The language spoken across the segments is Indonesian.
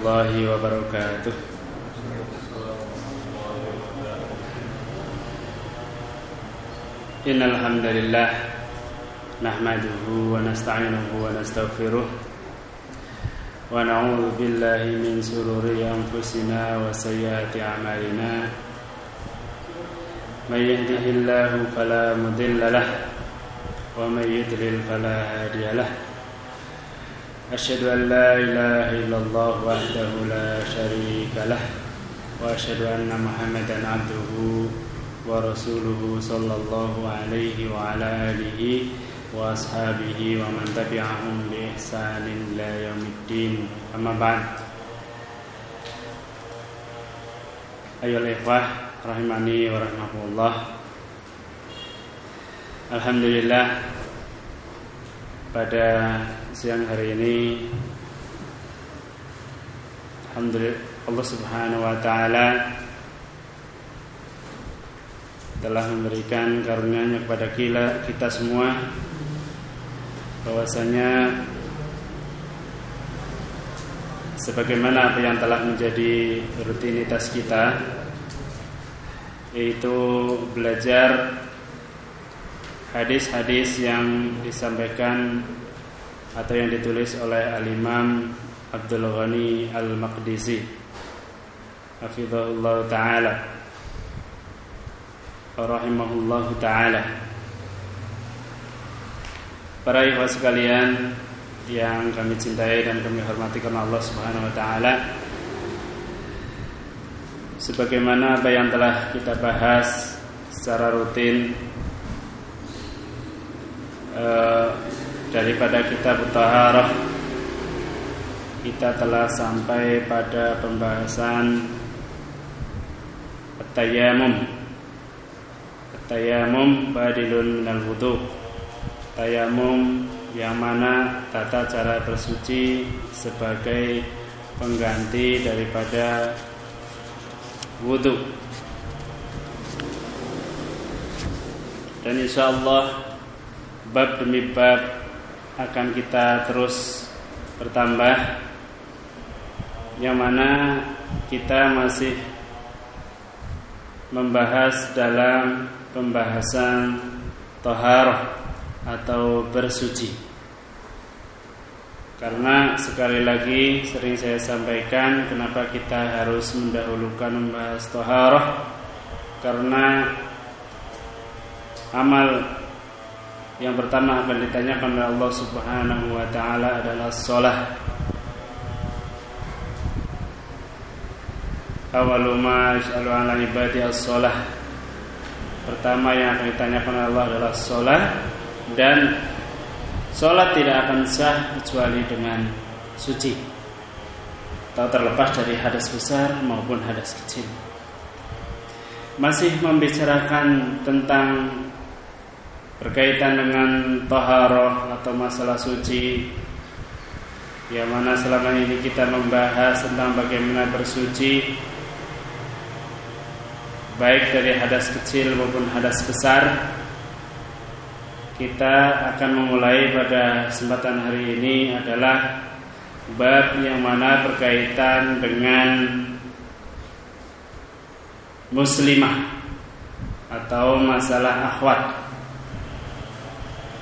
الله وبركاته إن الحمد لله نحمده ونستعينه ونستغفره ونعوذ بالله من سرور أنفسنا وسيئات أعمالنا من يهده الله فلا مضل له ومن يضلل فلا هادي له أشهد أن لا إله إلا الله وحده لا شريك له وأشهد أن محمدا عبده ورسوله صلى الله عليه وعلى آله وأصحابه ومن تبعهم بإحسان إلى يوم الدين أما بعد أيها الإخوة rahimani wa rahmatullah Alhamdulillah pada siang hari ini. Alhamdulillah Allah subhanahu wa ta'ala telah memberikan karunia-Nya kepada kita, kita semua. Bahwasanya sebagaimana apa yang telah menjadi rutinitas kita yaitu belajar hadis-hadis yang disampaikan atau yang ditulis oleh Al-Imam Abdul Ghani Al-Maqdisi. Hafizahullah Ta'ala. Rahimahullah Ta'ala. Para ikhwas sekalian yang kami cintai dan kami hormati karena Allah Subhanahu wa taala sebagaimana apa yang telah kita bahas secara rutin eh, daripada kitab taharah kita telah sampai pada pembahasan tayamum tayamum badilun minal wudu. Tayamum yang mana tata cara bersuci sebagai pengganti daripada wudhu dan insya Allah bab demi bab akan kita terus bertambah. Yang mana kita masih membahas dalam pembahasan tohar atau bersuci. Karena sekali lagi sering saya sampaikan kenapa kita harus mendahulukan membahas toharoh. Karena amal yang pertama akan ditanyakan oleh Allah Subhanahu wa taala adalah sholat. Awalu ma yas'alu ala ibadi as-sholah. Pertama yang akan ditanyakan oleh Allah adalah sholat dan sholat tidak akan sah kecuali dengan suci atau terlepas dari hadas besar maupun hadas kecil. Masih membicarakan tentang berkaitan dengan taharah atau masalah suci yang mana selama ini kita membahas tentang bagaimana bersuci baik dari hadas kecil maupun hadas besar kita akan memulai pada kesempatan hari ini adalah bab yang mana berkaitan dengan muslimah atau masalah akhwat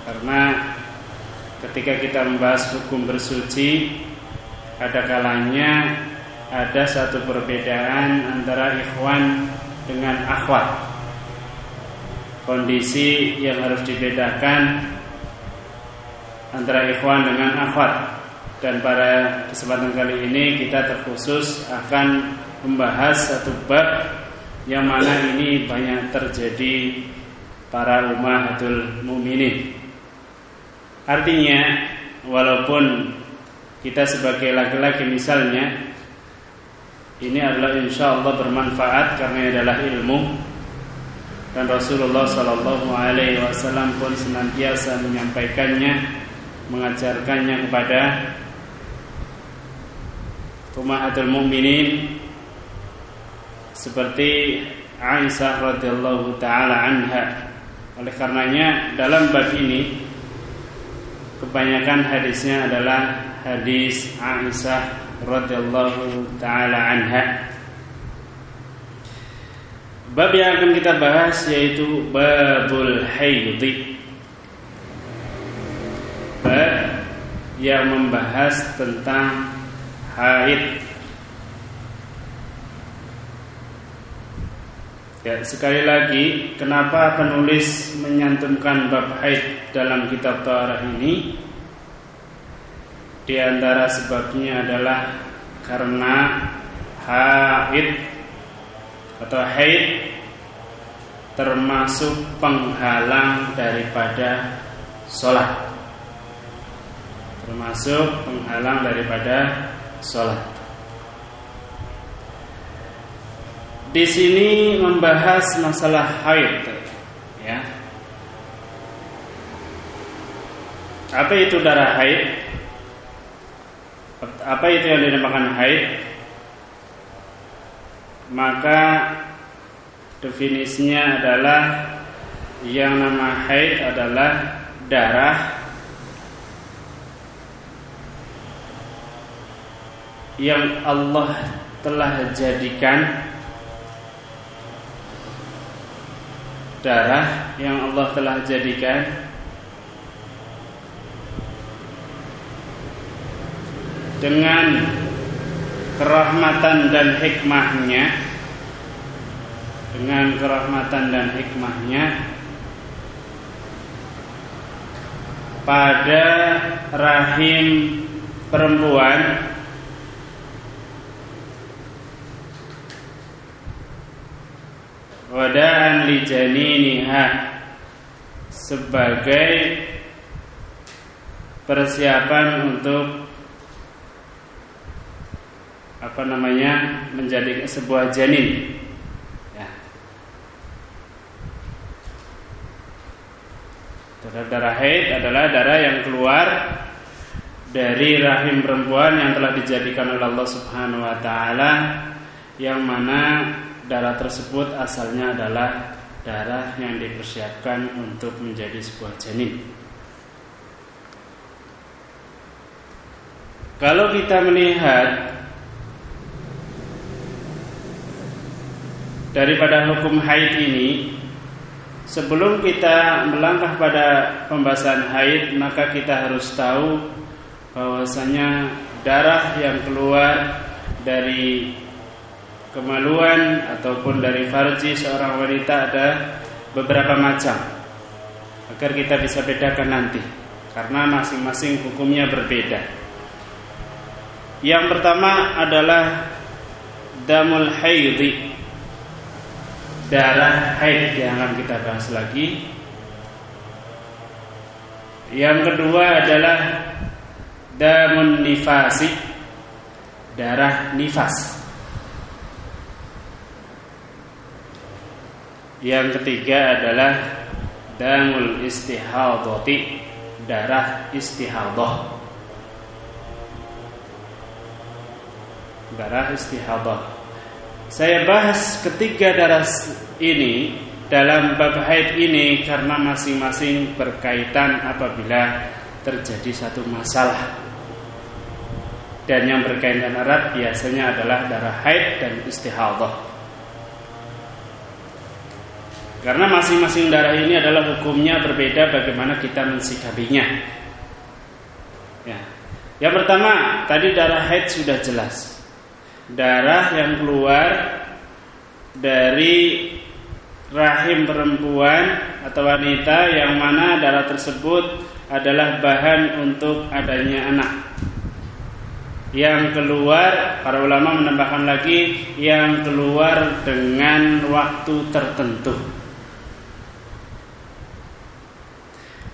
karena ketika kita membahas hukum bersuci ada kalanya ada satu perbedaan antara ikhwan dengan akhwat kondisi yang harus dibedakan antara ikhwan dengan akhwat dan pada kesempatan kali ini kita terkhusus akan membahas satu bab yang mana ini banyak terjadi para umahatul muminin. Artinya walaupun kita sebagai laki-laki misalnya ini adalah insya Allah bermanfaat karena adalah ilmu dan Rasulullah Shallallahu Alaihi Wasallam pun senantiasa menyampaikannya, mengajarkannya kepada umahatul mukminin seperti Aisyah radhiyallahu taala anha. Oleh karenanya dalam bab ini kebanyakan hadisnya adalah hadis Aisyah radhiyallahu taala anha. Bab yang akan kita bahas yaitu babul haidhi. Bab yang membahas tentang haid. Ya, sekali lagi, kenapa penulis menyantumkan bab haid dalam kitab Taharah ini? Di antara sebabnya adalah karena haid atau haid termasuk penghalang daripada sholat termasuk penghalang daripada sholat di sini membahas masalah haid ya. Apa itu darah haid? Apa itu yang dinamakan haid? Maka definisinya adalah yang nama haid adalah darah. Yang Allah telah jadikan darah yang Allah telah jadikan. Dengan kerahmatan dan hikmahnya dengan kerahmatan dan hikmahnya pada rahim perempuan wadaan li janiniha sebagai persiapan untuk apa namanya menjadi sebuah janin. Ya. Darah haid adalah darah yang keluar dari rahim perempuan yang telah dijadikan oleh Allah Subhanahu wa taala yang mana darah tersebut asalnya adalah darah yang dipersiapkan untuk menjadi sebuah janin. Kalau kita melihat daripada hukum haid ini sebelum kita melangkah pada pembahasan haid maka kita harus tahu bahwasanya darah yang keluar dari kemaluan ataupun dari farji seorang wanita ada beberapa macam agar kita bisa bedakan nanti karena masing-masing hukumnya berbeda. Yang pertama adalah damul haidhi darah haid yang akan kita bahas lagi. Yang kedua adalah damun nifasi, darah nifas. Yang ketiga adalah damul istihadati, darah istihadah. Darah istihadah. Saya bahas ketiga darah ini dalam bab haid ini karena masing-masing berkaitan apabila terjadi satu masalah. Dan yang berkaitan erat biasanya adalah darah haid dan istihadah. Karena masing-masing darah ini adalah hukumnya berbeda bagaimana kita mensikapinya. Ya. Yang pertama, tadi darah haid sudah jelas darah yang keluar dari rahim perempuan atau wanita yang mana darah tersebut adalah bahan untuk adanya anak. Yang keluar, para ulama menambahkan lagi yang keluar dengan waktu tertentu.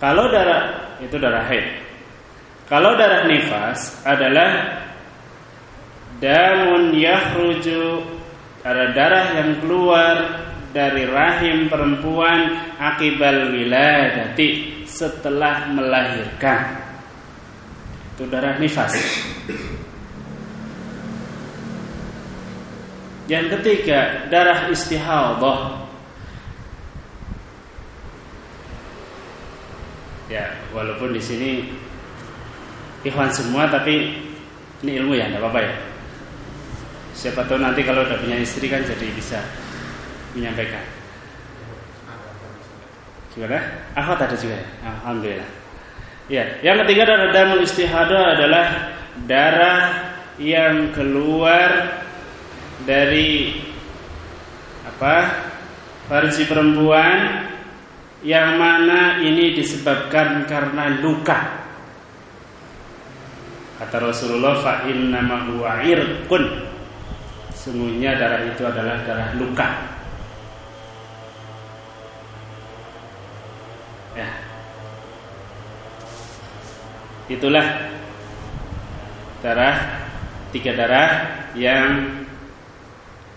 Kalau darah itu darah haid. Kalau darah nifas adalah damun yakhruju ada darah yang keluar dari rahim perempuan akibal wiladati setelah melahirkan. Itu darah nifas. Yang ketiga darah istihadah ya walaupun di sini ikhwan semua tapi Ini ilmu ya, tidak apa-apa ya. Siapa tahu nanti kalau udah punya istri kan jadi bisa menyampaikan. Gimana? Akhwat ada juga ya? Alhamdulillah. Ya, yang ketiga adalah damul istihadah adalah darah yang keluar dari apa? Farji perempuan yang mana ini disebabkan karena luka. Kata Rasulullah fa inna huwa irqun Sungguhnya darah itu adalah darah luka. Ya. Itulah darah tiga darah yang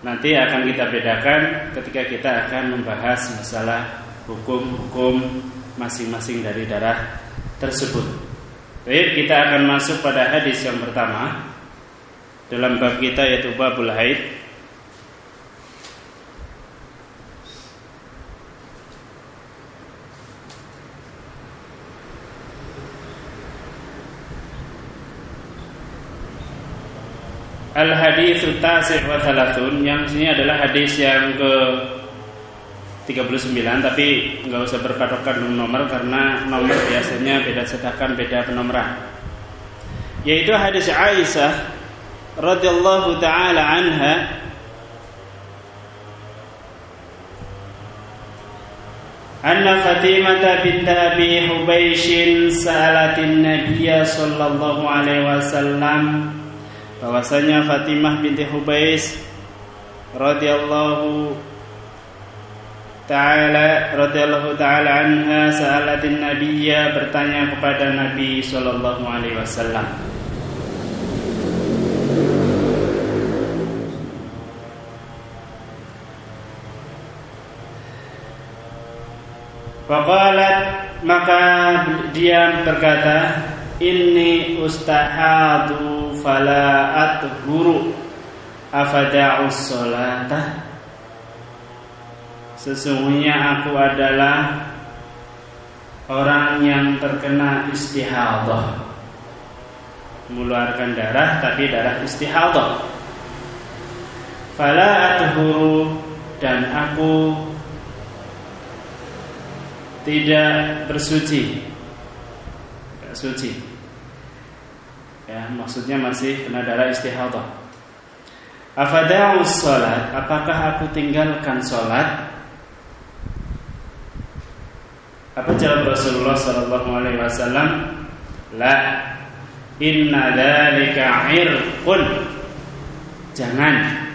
nanti akan kita bedakan ketika kita akan membahas masalah hukum-hukum masing-masing dari darah tersebut. Baik, kita akan masuk pada hadis yang pertama dalam bab kita yaitu babul haid Al hadis tasih wa thalathun yang sini adalah hadis yang ke 39 tapi nggak usah berpatokan nomor karena nomor biasanya beda cetakan beda penomoran yaitu hadis Aisyah radhiyallahu taala anha anna Fatimah bint Abi Hubaysh sa'alatin Nabiy sallallahu alaihi wasallam. Bahwasanya Fatimah binti Hubaysh radhiyallahu taala radhiyallahu taala anha sa'alatin Nabiy bertanya kepada Nabi sallallahu alaihi wasallam. Faqalat maka dia berkata Inni ustahadu fala athuru afada'us salata Sesungguhnya aku adalah orang yang terkena istihadah. Mengeluarkan darah tapi darah istihadah. Fala athuru dan aku tidak bersuci. Tidak suci. Ya maksudnya masih kena darah istihadah. Afada'u salat apakah aku tinggalkan salat apa jawab Rasulullah sallallahu alaihi wasallam? La inna dzalika irqun. Jangan.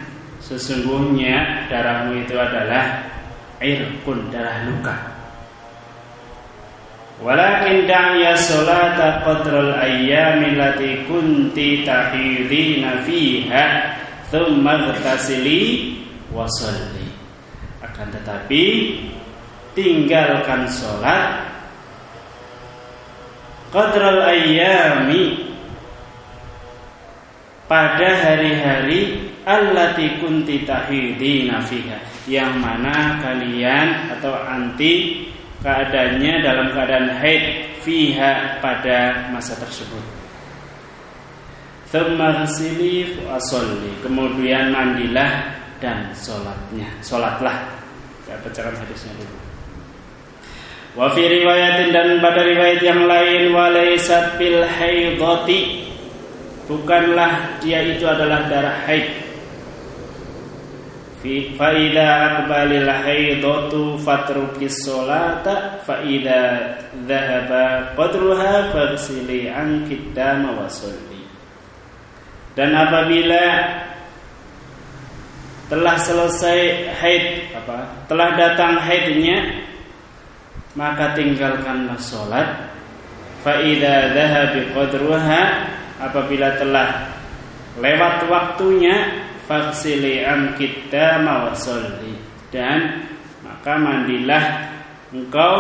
Sesungguhnya darahmu itu adalah irqun darah luka. Walakin da'ya salata qadral ayyami lati kunti tahidina fiha thumma ghtasili wa. Akan tetapi tinggalkan salat qadral ayyami pada hari-hari allati kunti tahidina fiha yang mana kalian atau anti keadaannya dalam keadaan haid fiha pada masa tersebut. Thumma asolli. Kemudian mandilah dan sholatnya. Sholatlah. Kita bacakan hadisnya dulu. Wa fi riwayatin dan pada riwayat yang lain walaisat bil haidati bukanlah dia itu adalah darah haid. Fi fa idza aqbalil haidatu fatruki sholata fa idza dhahaba qadruha faghsili anki dama wa sholli. Dan apabila telah selesai haid apa? Telah datang haidnya maka tinggalkanlah sholat. Faida dhahabi qadruha apabila telah lewat waktunya faksili kita mawasolli dan maka mandilah engkau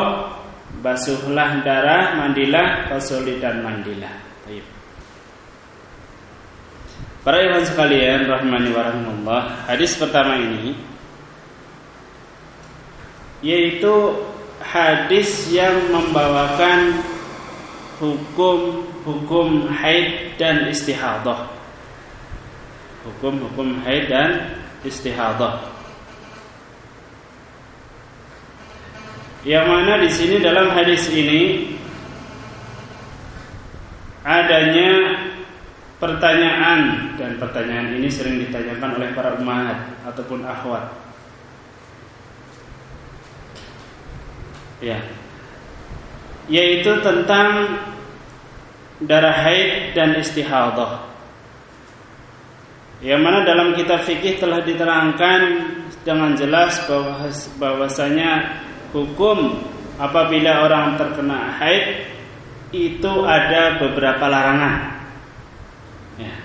basuhlah darah mandilah fasoli dan mandilah. Para ikhwan sekalian rahmani warahmatullah hadis pertama ini yaitu hadis yang membawakan hukum hukum haid dan istihadah hukum-hukum haid dan istihadah. Yang mana di sini dalam hadis ini adanya pertanyaan dan pertanyaan ini sering ditanyakan oleh para umat ataupun akhwat. Ya. Yaitu tentang darah haid dan istihadah. Yang mana dalam kitab fikih telah diterangkan dengan jelas bahwa bahwasanya hukum apabila orang terkena haid itu ada beberapa larangan. Ya.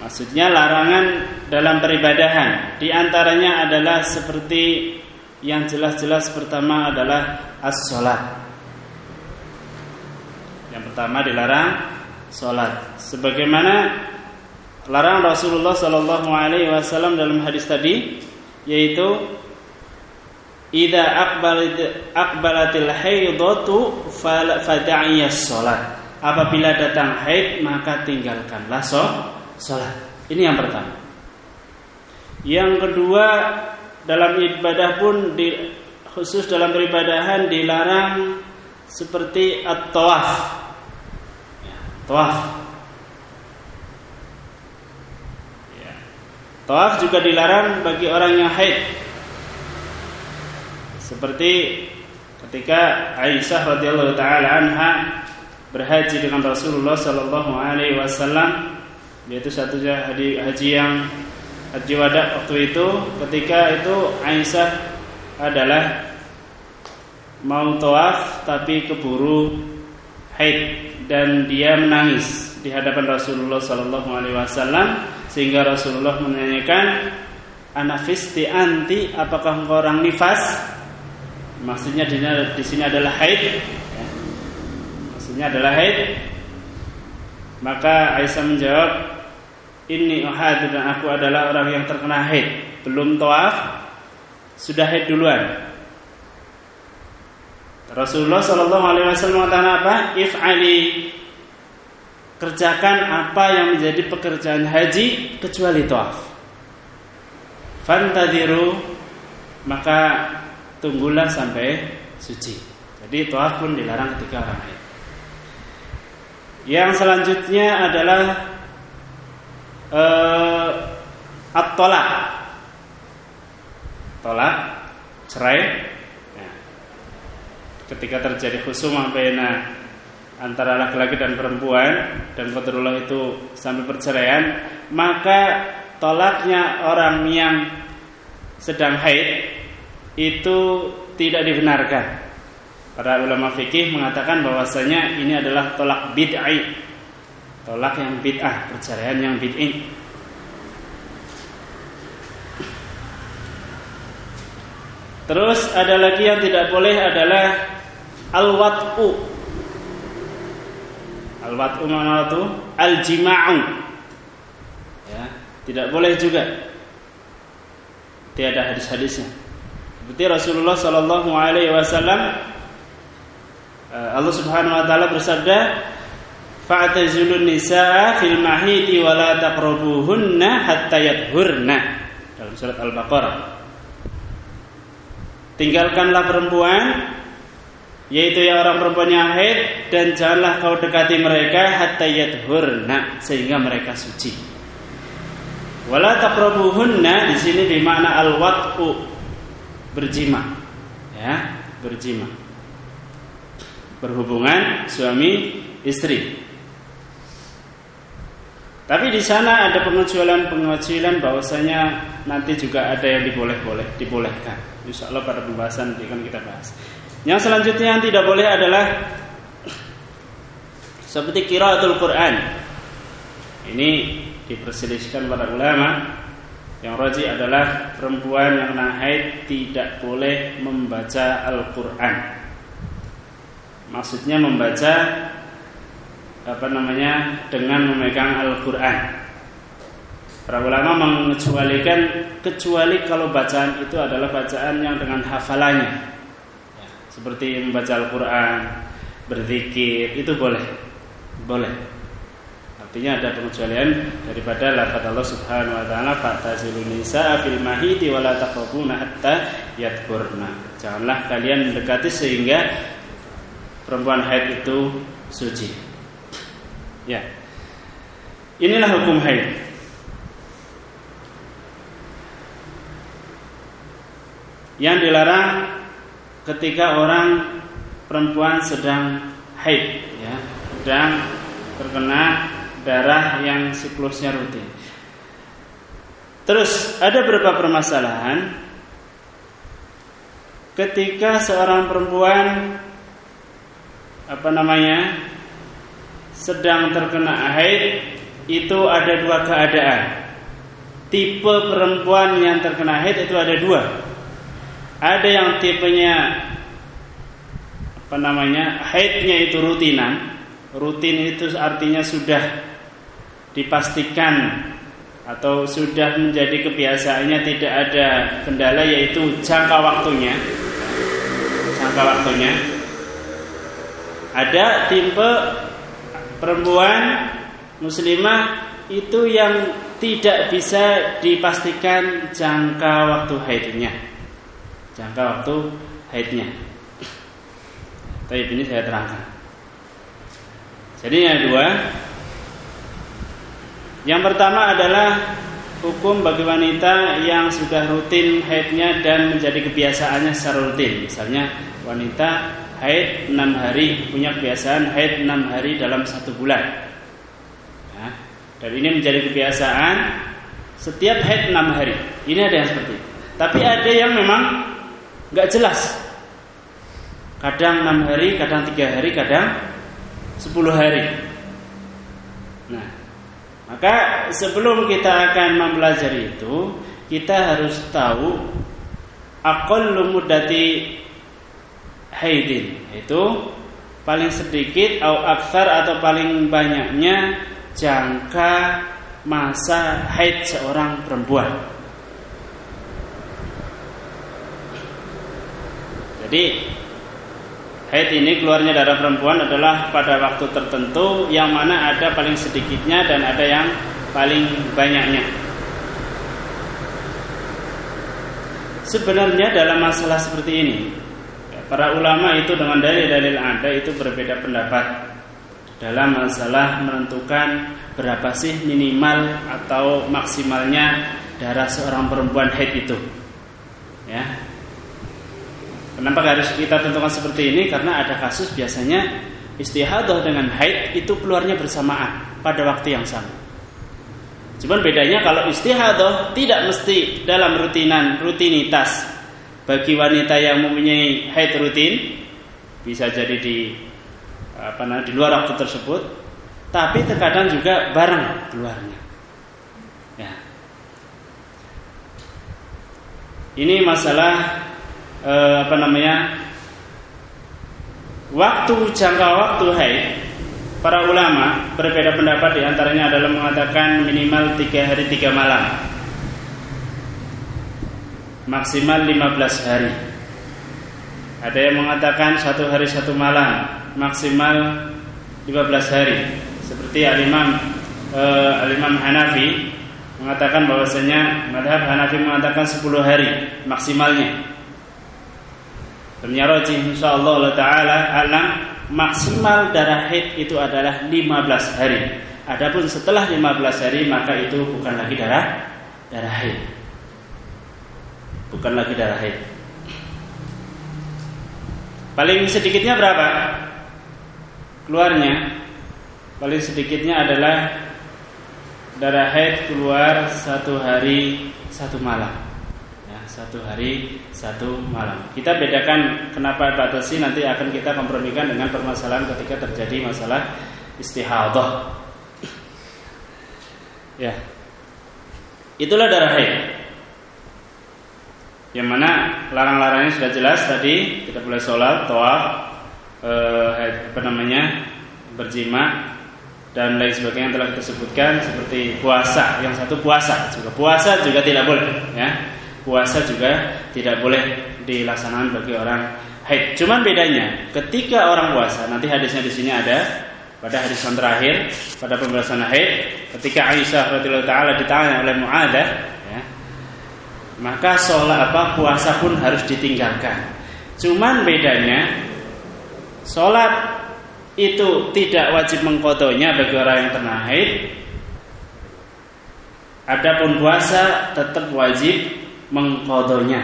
Maksudnya larangan dalam peribadahan. Di antaranya adalah seperti yang jelas-jelas pertama adalah as-salat. Yang pertama dilarang salat. Sebagaimana larangan Rasulullah Shallallahu alaihi wasallam dalam hadis tadi yaitu Ida aqbalat aqbalatil haidatu fada'iyas salat. Apabila datang haid maka tinggalkanlah salat. Ini yang pertama. Yang kedua dalam ibadah pun di, khusus dalam peribadahan dilarang seperti at-tawaf. Ya, tawaf. Tawaf juga dilarang bagi orang yang haid seperti ketika Aisyah radhiyallahu taala anha berhaji dengan Rasulullah sallallahu alaihi wasallam yaitu satu haji yang haji wada waktu itu ketika itu Aisyah adalah mau tawaf tapi keburu haid dan dia menangis di hadapan Rasulullah sallallahu alaihi wasallam sehingga Rasulullah menanyakan anafisti anti apakah engkau orang nifas Maksudnya di, di sini adalah haid. Ya. Maksudnya adalah haid. Maka Aisyah menjawab, ini uhad dan aku adalah orang yang terkena haid. Belum tawaf, sudah haid duluan. Rasulullah Shallallahu Alaihi Wasallam mengatakan apa? If'ali kerjakan apa yang menjadi pekerjaan haji kecuali tawaf. Fantadiru maka tunggulah sampai suci. Jadi tawaf pun dilarang ketika orang haid. Yang selanjutnya adalah uh, at-tolak. Tolak, cerai. Ya. Ketika terjadi khusumah baina antara laki-laki dan perempuan dan qadarullah itu sampai perceraian, maka tolaknya orang yang sedang haid itu tidak dibenarkan. Para ulama fikih mengatakan bahwasanya ini adalah tolak bid'ah. Tolak yang bid'ah, perceraian yang bid'ah. Terus ada lagi yang tidak boleh adalah al-wat'u. Al-wat'u mana itu? Al-jima'u. Ya, tidak boleh juga. Tiada hadis-hadisnya. Seperti Rasulullah Shallallahu Alaihi Wasallam eh, Allah Subhanahu Wa Taala bersabda, "Fa'tazilun nisaa fil mahidi wa la taqrabuhunna hatta yadhurna." Dalam surat Al-Baqarah. Tinggalkanlah perempuan yaitu yang orang perempuan yang haid dan janganlah kau dekati mereka hatta yadhurna sehingga mereka suci. Wala taqrabuhunna di sini bermakna al-wat'u berjima ya berjima berhubungan suami istri tapi di sana ada pengecualian-pengecualian bahwasanya nanti juga ada yang diboleh-boleh, dibolehkan. Insya Allah pada pembahasan nanti akan kita bahas. Yang selanjutnya yang tidak boleh adalah seperti kiraatul Quran. Ini diperselisihkan para ulama yang roji adalah perempuan yang nahaid tidak boleh membaca Al-Quran. Maksudnya membaca apa namanya dengan memegang Al-Quran. Para ulama mengecualikan kecuali kalau bacaan itu adalah bacaan yang dengan hafalannya, ya, seperti membaca Al-Quran, berzikir itu boleh, boleh. Artinya ada pengecualian daripada lafaz Allah Subhanahu wa taala fa'tazilun nisaa fil mahidi wa la taqrabuna hatta yadhkurna. Janganlah kalian mendekati sehingga perempuan haid itu suci. Ya. Inilah hukum haid. Yang dilarang ketika orang perempuan sedang haid ya, sedang terkena darah yang siklusnya rutin. Terus ada beberapa permasalahan ketika seorang perempuan apa namanya sedang terkena haid itu ada dua keadaan. Tipe perempuan yang terkena haid itu ada dua. Ada yang tipenya apa namanya haidnya itu rutinan. Rutin itu artinya sudah dipastikan atau sudah menjadi kebiasaannya tidak ada kendala yaitu jangka waktunya jangka waktunya ada tipe perempuan muslimah itu yang tidak bisa dipastikan jangka waktu haidnya. Jangka waktu haidnya. Tapi ini saya terangkan. Jadi yang kedua yang pertama adalah hukum bagi wanita yang sudah rutin haidnya dan menjadi kebiasaannya secara rutin. Misalnya wanita haid 6 hari punya kebiasaan haid 6 hari dalam satu bulan. Ya, dan ini menjadi kebiasaan setiap haid 6 hari. Ini ada yang seperti itu. Tapi ada yang memang nggak jelas. Kadang 6 hari, kadang 3 hari, kadang 10 hari. Nah, maka sebelum kita akan mempelajari itu, kita harus tahu aqallu muddati haidin, itu paling sedikit atau aksar atau paling banyaknya jangka masa haid seorang perempuan. Jadi Haid ini keluarnya darah perempuan adalah pada waktu tertentu yang mana ada paling sedikitnya dan ada yang paling banyaknya. Sebenarnya dalam masalah seperti ini, para ulama itu dengan dalil-dalil ada itu berbeda pendapat dalam masalah menentukan berapa sih minimal atau maksimalnya darah seorang perempuan haid itu. Ya, Kenapa harus kita tentukan seperti ini? Karena ada kasus biasanya istihadah dengan haid itu keluarnya bersamaan pada waktu yang sama. Cuman bedanya kalau istihadah tidak mesti dalam rutinan rutinitas bagi wanita yang mempunyai haid rutin bisa jadi di apa namanya di luar waktu tersebut, tapi terkadang juga bareng keluarnya. Ya. Ini masalah eh, apa namanya waktu jangka waktu haid para ulama berbeda pendapat di antaranya adalah mengatakan minimal tiga hari tiga malam maksimal 15 hari ada yang mengatakan satu hari satu malam maksimal 15 hari seperti al-imam uh, al-imam Hanafi mengatakan bahwasanya madhab Hanafi mengatakan 10 hari maksimalnya ya insyaallah taala alam maksimal darah haid itu adalah 15 hari. Adapun setelah 15 hari maka itu bukan lagi darah darah haid. Bukan lagi darah haid. Paling sedikitnya berapa? Keluarnya paling sedikitnya adalah darah haid keluar satu hari satu malam satu hari satu malam. Kita bedakan kenapa batasi nanti akan kita kompromikan dengan permasalahan ketika terjadi masalah istihadah. Ya. Itulah darah haid. Yang mana larang-larangnya sudah jelas tadi tidak boleh sholat, toaf, eh, apa namanya berjima dan lain sebagainya yang telah kita sebutkan seperti puasa. Yang satu puasa juga puasa juga tidak boleh, ya puasa juga tidak boleh dilaksanakan bagi orang haid. Cuman bedanya ketika orang puasa, nanti hadisnya di sini ada pada hadis yang terakhir pada pembahasan haid ketika Aisyah radhiyallahu taala ditanya oleh Muadah ya, maka sholat apa puasa pun harus ditinggalkan. Cuman bedanya sholat itu tidak wajib mengkodonya bagi orang yang kena haid. Adapun puasa tetap wajib mengkodonya,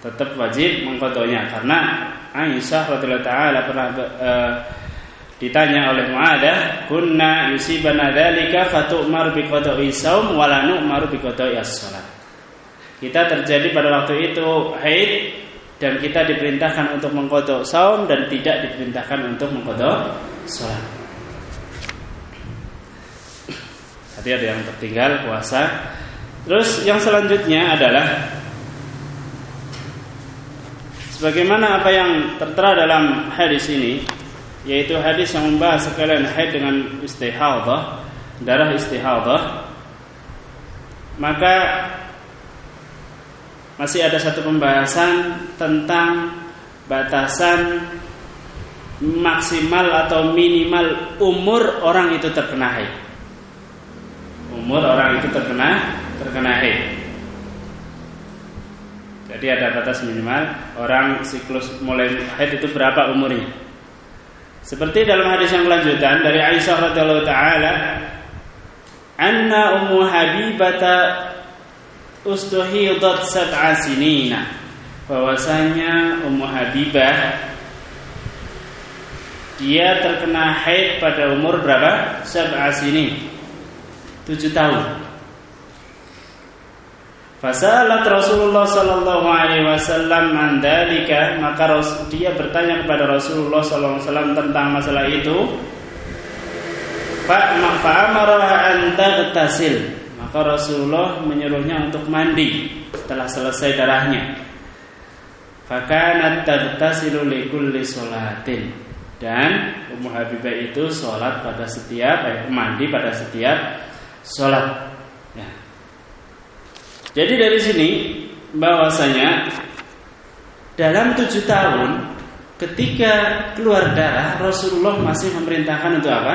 tetap wajib mengkodonya karena Aisyah radhiyallahu taala pernah e, ditanya oleh Muadah, "Kunna yusibana dzalika fatu'mar bi qada'i shaum wa la nu'mar bi qada'i as-shalat." Kita terjadi pada waktu itu haid dan kita diperintahkan untuk mengkodok saum dan tidak diperintahkan untuk mengkodok sholat. Tadi ada yang tertinggal puasa. Terus yang selanjutnya adalah sebagaimana apa yang tertera dalam hadis ini, yaitu hadis yang membahas sekalian haid dengan istihadah, darah istihadah. Maka masih ada satu pembahasan tentang batasan maksimal atau minimal umur orang itu terkena haid. Umur orang itu terkena terkena haid. Jadi ada batas minimal orang siklus mulai haid itu berapa umurnya. Seperti dalam hadis yang kelanjutan dari Aisyah radhiyallahu taala, "Anna Ummu Habibata ustuhidat sab'a sinina bahwasanya Ummu Habibah dia terkena haid pada umur berapa? Sab'a sini. 7 tahun. Fasalat Rasulullah sallallahu alaihi wasallam mandalika maka dia bertanya kepada Rasulullah sallallahu alaihi wasallam tentang masalah itu. Fa fa'amara an taghtasil maka Rasulullah menyuruhnya untuk mandi setelah selesai darahnya. Fakanat taghtasilu likulli sholatin. Dan Ummu Habibah itu sholat pada setiap eh, mandi pada setiap sholat. Ya. Jadi dari sini bahwasanya dalam tujuh tahun ketika keluar darah Rasulullah masih memerintahkan untuk apa?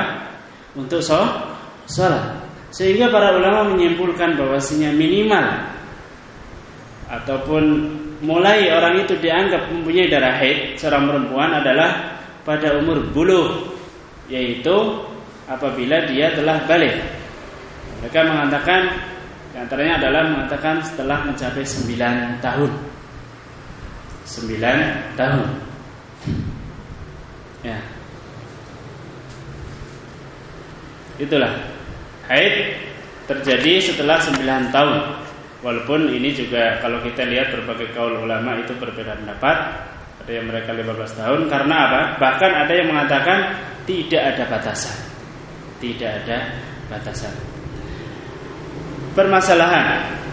Untuk sholat. Sehingga para ulama menyimpulkan bahwasanya minimal ataupun mulai orang itu dianggap mempunyai darah haid seorang perempuan adalah pada umur buluh yaitu apabila dia telah balik. Mereka mengatakan antaranya adalah mengatakan setelah mencapai 9 tahun. 9 tahun. Ya. Itulah haid terjadi setelah 9 tahun. Walaupun ini juga kalau kita lihat berbagai kaul ulama itu berbeda pendapat. Ada yang mereka 15 tahun karena apa? Bahkan ada yang mengatakan tidak ada batasan. Tidak ada batasan. Permasalahan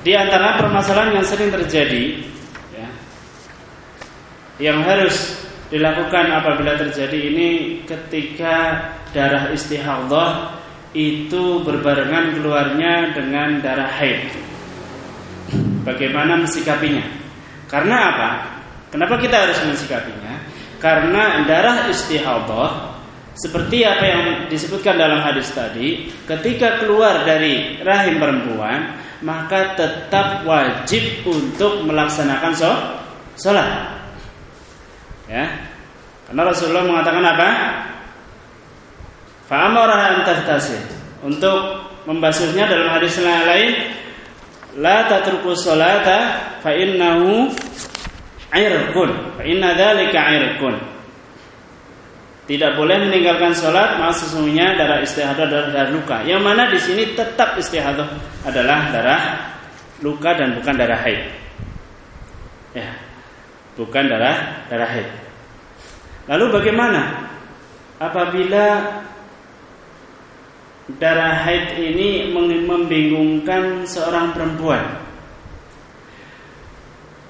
Di antara permasalahan yang sering terjadi ya, Yang harus dilakukan apabila terjadi ini ketika darah istihadah itu berbarengan keluarnya dengan darah haid. Bagaimana mensikapinya? Karena apa? Kenapa kita harus mensikapinya? Karena darah istihadah seperti apa yang disebutkan dalam hadis tadi, ketika keluar dari rahim perempuan, maka tetap wajib untuk melaksanakan sholat. Ya. Karena Rasulullah mengatakan apa? Fa'amara an. Untuk membasuhnya dalam hadis lain, la tatruku salata fa innahu irqun. Fa inna dzalika irqun. Tidak boleh meninggalkan sholat, maka sesungguhnya darah istihadah adalah darah luka. Yang mana di sini tetap istihadah adalah darah luka dan bukan darah haid. Ya, bukan darah darah haid. Lalu bagaimana apabila darah haid ini membingungkan seorang perempuan?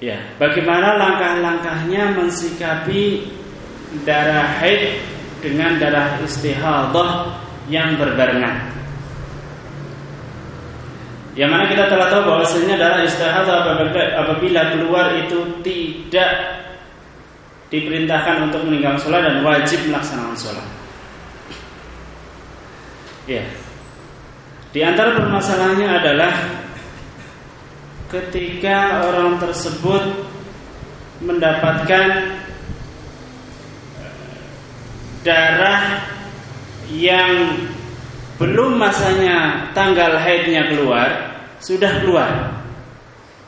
Ya, bagaimana langkah-langkahnya mensikapi darah haid dengan darah istihadah yang berbarengan? Yang mana kita telah tahu bahwasanya darah istihadah apabila keluar itu tidak diperintahkan untuk meninggalkan sholat dan wajib melaksanakan sholat. Ya. Di antara permasalahannya adalah ketika orang tersebut mendapatkan darah yang belum masanya tanggal haidnya keluar sudah keluar.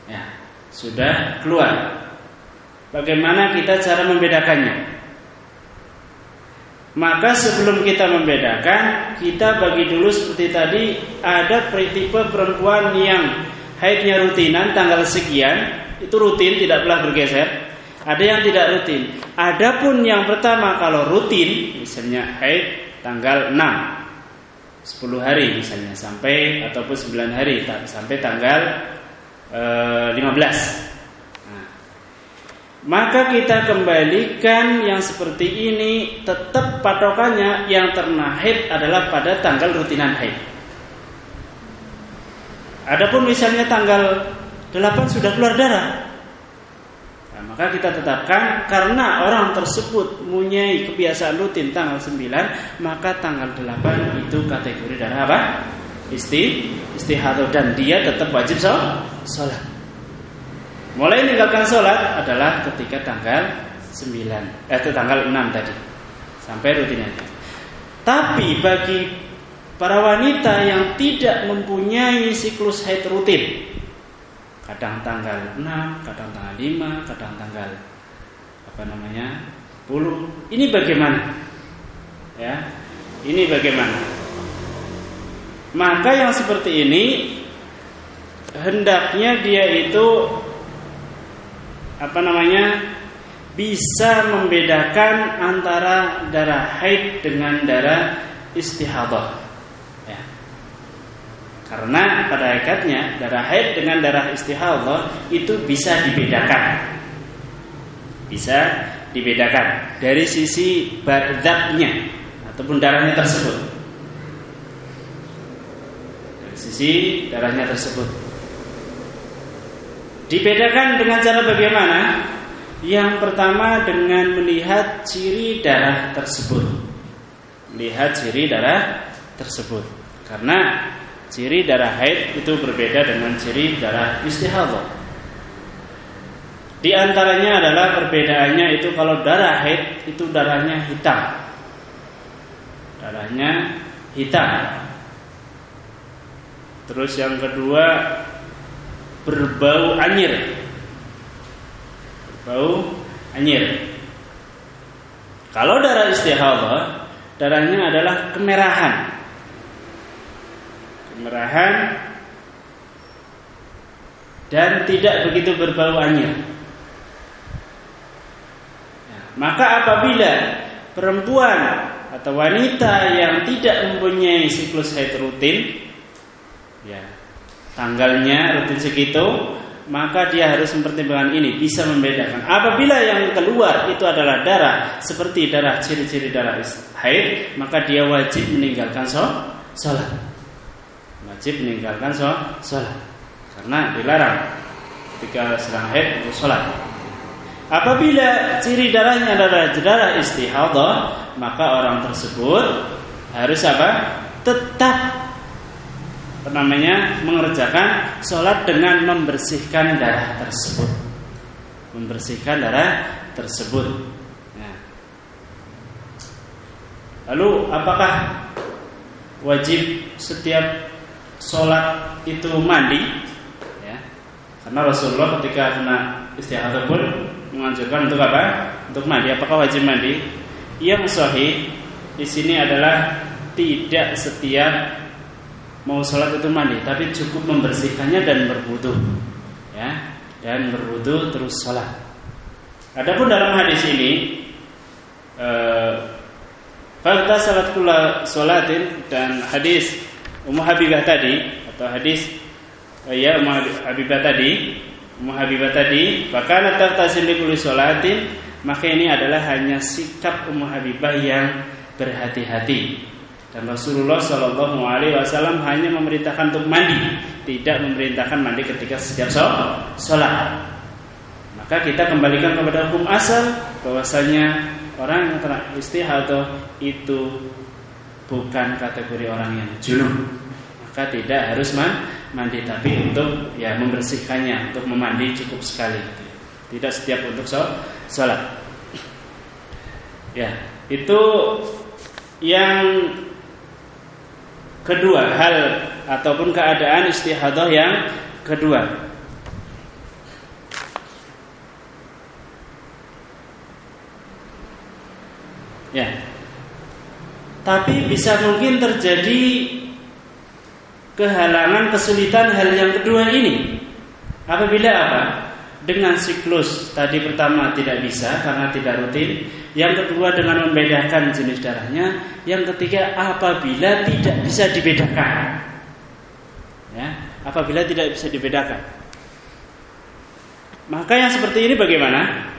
Ya sudah keluar. Bagaimana kita cara membedakannya? Maka sebelum kita membedakan kita bagi dulu seperti tadi ada tipe perempuan yang haidnya rutinan tanggal sekian itu rutin tidak pernah bergeser. Ada yang tidak rutin. Adapun yang pertama kalau rutin misalnya haid tanggal 6 10 hari misalnya sampai ataupun 9 hari sampai tanggal e, eh, 15 nah, maka kita kembalikan yang seperti ini tetap patokannya yang ternahid adalah pada tanggal rutinan haid. Adapun misalnya tanggal 8 sudah keluar darah, maka kita tetapkan karena orang tersebut mempunyai kebiasaan rutin tanggal 9, maka tanggal 8 itu kategori darah apa? Isti, istihadah dan dia tetap wajib sholat. Mulai meninggalkan sholat adalah ketika tanggal 9, eh tanggal 6 tadi. Sampai rutinnya. Tapi bagi para wanita yang tidak mempunyai siklus haid rutin, kadang tanggal 6, kadang tanggal 5, kadang tanggal apa namanya? 10. Ini bagaimana? Ya. Ini bagaimana? Maka yang seperti ini hendaknya dia itu apa namanya? bisa membedakan antara darah haid dengan darah istihadah. Karena pada hakikatnya darah haid dengan darah istihadah itu bisa dibedakan. Bisa dibedakan dari sisi barzaknya ataupun darahnya tersebut. Dari sisi darahnya tersebut. Dibedakan dengan cara bagaimana? Yang pertama dengan melihat ciri darah tersebut. Melihat ciri darah tersebut. Karena Ciri darah haid itu berbeda dengan ciri darah istihadah. Di antaranya adalah perbedaannya itu kalau darah haid itu darahnya hitam. Darahnya hitam. Terus yang kedua berbau anyir. Berbau anyir. Kalau darah istihadah darahnya adalah kemerahan kemerahan dan tidak begitu berbau anyir. Ya, maka apabila perempuan atau wanita yang tidak mempunyai siklus haid rutin, ya tanggalnya rutin segitu, maka dia harus mempertimbangkan ini bisa membedakan. Apabila yang keluar itu adalah darah seperti darah ciri-ciri darah haid, maka dia wajib meninggalkan sholat wajib meninggalkan sholat karena dilarang ketika sedang haid untuk sholat. Apabila ciri darahnya adalah darah istihadah, maka orang tersebut harus apa? Tetap namanya mengerjakan sholat dengan membersihkan darah tersebut, membersihkan darah tersebut. Nah. Lalu apakah wajib setiap sholat itu mandi ya. Karena Rasulullah ketika kena istihadah pun menganjurkan untuk apa? Untuk mandi. Apakah wajib mandi? Yang sahih di sini adalah tidak setiap mau sholat itu mandi tapi cukup membersihkannya dan berwudu ya. Dan berwudu terus sholat. Adapun dalam hadis ini eh, Fakta salat kula sholatin dan hadis Ummu Habibah tadi atau hadis eh, ya Ummu Habibah tadi Ummu Habibah tadi bahkan tartasil li kulli salatin maka ini adalah hanya sikap Ummu Habibah yang berhati-hati dan Rasulullah Shallallahu Alaihi Wasallam hanya memerintahkan untuk mandi, tidak memerintahkan mandi ketika setiap sholat. Maka kita kembalikan kepada hukum asal bahwasanya orang yang terkena istihadah itu bukan kategori orang yang junub maka tidak harus mandi tapi untuk ya membersihkannya untuk memandi cukup sekali. Tidak setiap untuk sholat. Ya itu yang kedua hal ataupun keadaan istihadah yang kedua. Ya tapi bisa mungkin terjadi kehalangan kesulitan hal yang kedua ini. Apabila apa? Dengan siklus tadi pertama tidak bisa karena tidak rutin. Yang kedua dengan membedakan jenis darahnya. Yang ketiga apabila tidak bisa dibedakan. Ya apabila tidak bisa dibedakan. Maka yang seperti ini bagaimana?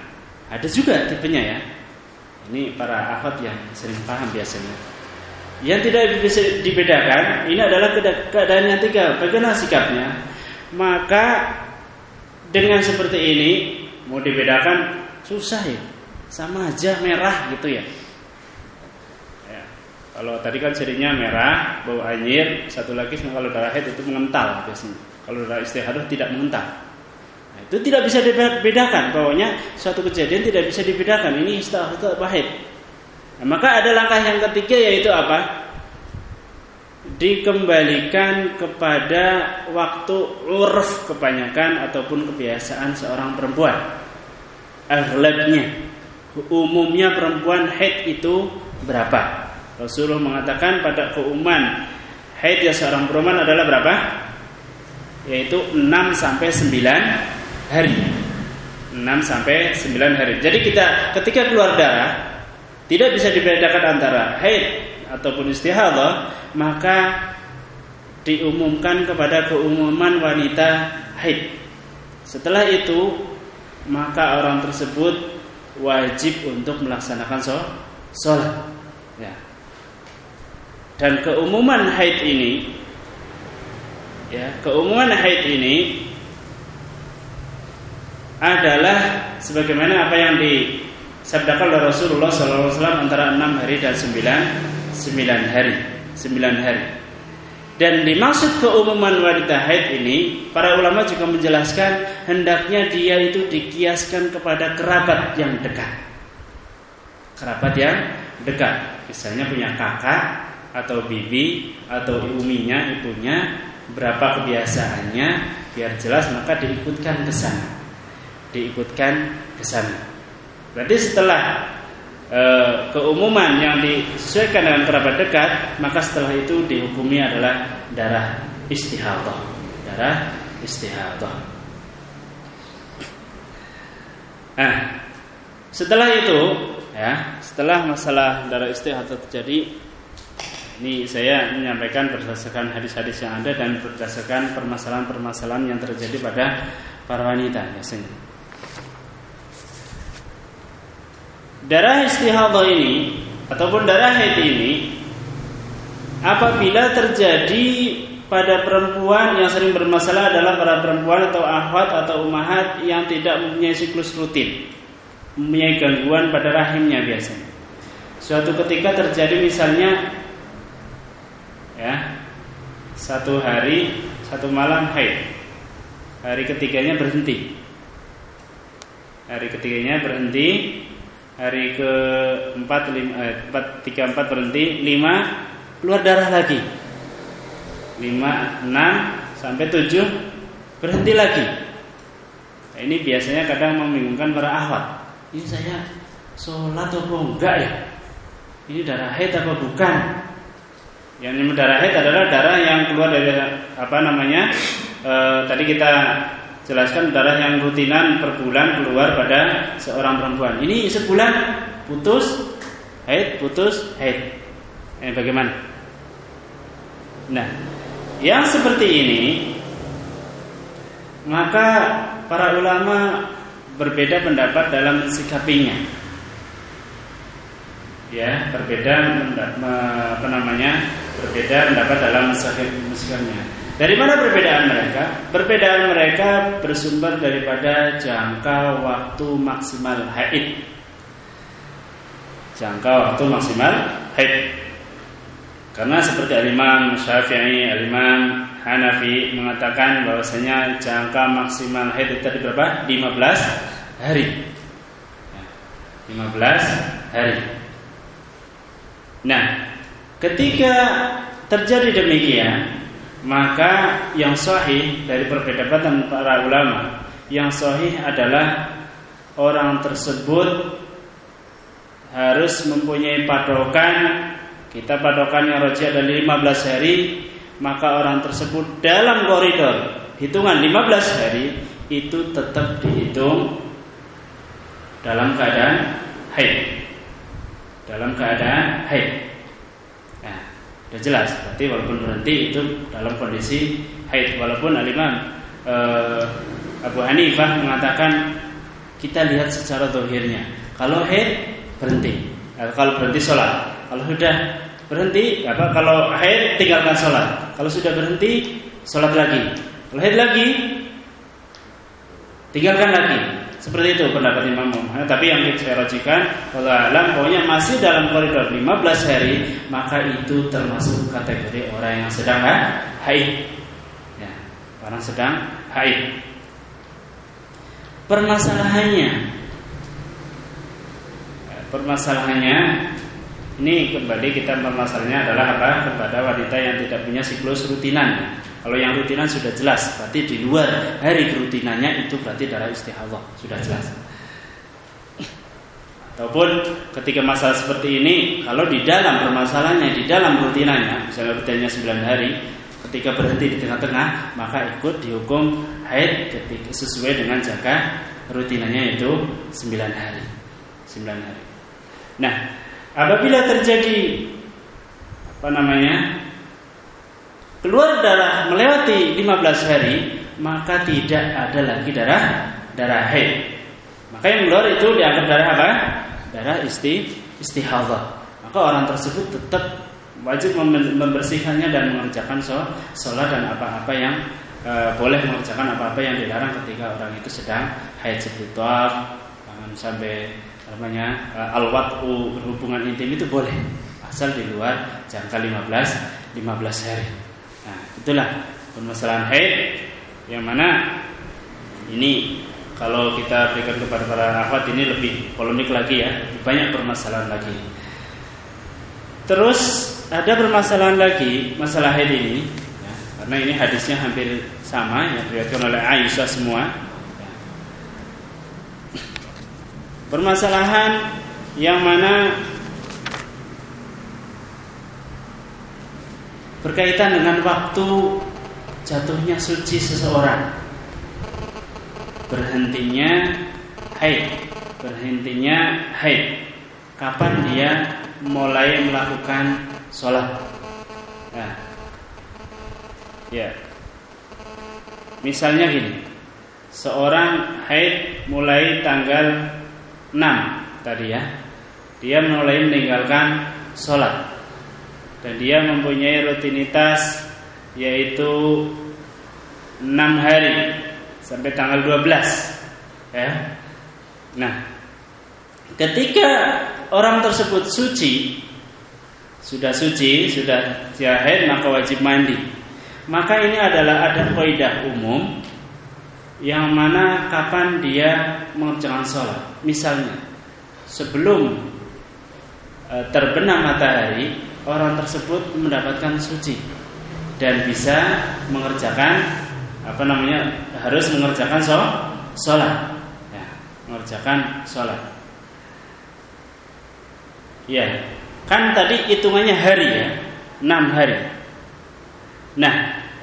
Ada juga tipenya ya. Ini para akhwat yang sering paham biasanya yang tidak bisa dibedakan ini adalah keadaan yang tiga bagaimana sikapnya maka dengan seperti ini mau dibedakan susah ya. Sama aja merah gitu ya. ya. Kalau tadi kan jadinya merah, bau anjir, satu lagi kalau darah haid itu mengental biasanya. Kalau darah istihadah tidak mengental. Nah, itu tidak bisa dibedakan. Pokoknya suatu kejadian tidak bisa dibedakan. Ini istihadah haid. Nah, maka ada langkah yang ketiga yaitu apa? dikembalikan kepada waktu urf kebanyakan ataupun kebiasaan seorang perempuan. Aghlabnya, umumnya perempuan haid itu berapa? Rasulullah mengatakan pada keumuman haid ya seorang perempuan adalah berapa? Yaitu 6 sampai 9 hari. 6 sampai 9 hari. Jadi kita ketika keluar darah tidak bisa dibedakan antara haid ataupun istihadah maka diumumkan kepada keumuman wanita haid. Setelah itu maka orang tersebut wajib untuk melaksanakan sholat. Ya. Dan keumuman haid ini, ya keumuman haid ini adalah sebagaimana apa yang disabdakan oleh Rasulullah SAW antara enam hari dan sembilan sembilan hari sembilan hari. Dan dimaksud keumuman wanita haid ini para ulama juga menjelaskan hendaknya dia itu dikiaskan kepada kerabat yang dekat. Kerabat yang dekat. Misalnya punya kakak atau bibi atau uminya ibunya berapa kebiasaannya biar jelas maka diikutkan ke sana. Diikutkan ke sana berarti setelah e, keumuman yang disesuaikan dengan kerabat dekat, maka setelah itu dihukumi adalah darah istihadah. Darah istihadah. Nah, setelah itu ya, setelah masalah darah istihadah terjadi, ini saya menyampaikan berdasarkan hadis-hadis yang ada dan berdasarkan permasalahan-permasalahan yang terjadi pada para wanita biasanya. Darah istihadah ini ataupun darah haid ini apabila terjadi pada perempuan yang sering bermasalah adalah para perempuan atau ahwat atau umahat yang tidak mempunyai siklus rutin mempunyai gangguan pada rahimnya biasanya. Suatu ketika terjadi misalnya ya satu hari satu malam haid. Hari ketiganya berhenti. Hari ketiganya berhenti hari ke empat lima eh, empat tiga empat berhenti. Lima keluar darah lagi. Lima enam sampai tujuh berhenti lagi. Nah, ini biasanya kadang membingungkan para ahwat ini saya sholat atau enggak ya? Ini darah haid apa bukan? Yang darah haid adalah darah yang keluar dari apa namanya e, tadi kita jelaskan darah yang rutinan per bulan keluar pada seorang perempuan. Ini sebulan putus haid, putus haid. Eh, bagaimana? Nah, yang seperti ini maka para ulama berbeda pendapat dalam sikapinya. Ya, berbeda apa namanya? Berbeda pendapat dalam sikapinya. Dari mana perbedaan mereka? Perbedaan mereka bersumber daripada jangka waktu maksimal haid. jangka waktu maksimal haid. Karena seperti Al-Imam Syafi'i, Al-Imam Hanafi mengatakan bahwasanya jangka maksimal haid itu berapa? 15 hari. 15 hari. Nah, ketika terjadi demikian, maka yang sahih dari perbedaan para ulama, yang sahih adalah orang tersebut harus mempunyai patokan. Kita patokan yang roji adalah 15 hari maka orang tersebut dalam koridor hitungan 15 hari itu tetap dihitung dalam keadaan haid. Dalam keadaan haid sudah jelas berarti walaupun berhenti itu dalam kondisi haid. Walaupun alimam eh, Abu Hanifah mengatakan kita lihat secara dohirnya kalau haid berhenti. Kalau berhenti sholat. Kalau sudah berhenti apa kalau haid tinggalkan sholat. Kalau sudah berhenti sholat lagi. Kalau haid lagi tinggalkan lagi seperti itu pendapat Imam Muhammad tapi yang saya rojikan kalau alam pokoknya masih dalam koridor 15 hari maka itu termasuk kategori orang yang sedang haid. Ya, orang sedang haid. Permasalahannya. Permasalahannya ini kembali kita permasalahannya adalah apa? Kepada wanita yang tidak punya siklus rutinan. Kalau yang rutinan sudah jelas, berarti di luar hari kerutinannya itu berarti darah istihadah sudah jelas. Ataupun ketika masalah seperti ini, kalau di dalam permasalahannya, di dalam rutinannya, misalnya rutinnya 9 hari, ketika berhenti di tengah-tengah, maka ikut dihukum haid ketika sesuai dengan jangka rutinannya itu 9 hari. 9 hari. Nah, Apabila terjadi apa namanya? Keluar darah melewati 15 hari, maka tidak ada lagi darah darah haid. Maka yang keluar itu dianggap darah apa? Darah isti istihadah. Maka orang tersebut tetap wajib membersihkannya dan mengerjakan sholat dan apa-apa yang e, boleh mengerjakan apa-apa yang dilarang ketika orang itu sedang haid seperti tawaf, sampai namanya uh, al-wat'u berhubungan intim itu boleh asal di luar jangka 15 15 hari. Nah, itulah permasalahan haid yang mana ini kalau kita berikan kepada para akhwat ini lebih polemik lagi ya, banyak permasalahan lagi. Terus ada permasalahan lagi masalah haid ini, ya, karena ini hadisnya hampir sama yang diriwayatkan oleh Aisyah semua. Permasalahan yang mana berkaitan dengan waktu jatuhnya suci seseorang. Berhentinya haid, berhentinya haid. Kapan dia mulai melakukan sholat? Nah, ya, misalnya gini, seorang haid mulai tanggal 6 tadi ya. Dia mulai meninggalkan sholat dan dia mempunyai rutinitas yaitu 6 hari sampai tanggal 12 ya. Nah, ketika orang tersebut suci sudah suci, sudah jahit maka wajib mandi. Maka ini adalah ada kaidah umum yang mana kapan dia mengerjakan sholat. Misalnya, sebelum e, terbenam matahari, orang tersebut mendapatkan suci dan bisa mengerjakan apa namanya harus mengerjakan sholat, ya, mengerjakan sholat. Ya, kan tadi hitungannya hari ya, enam hari. Nah,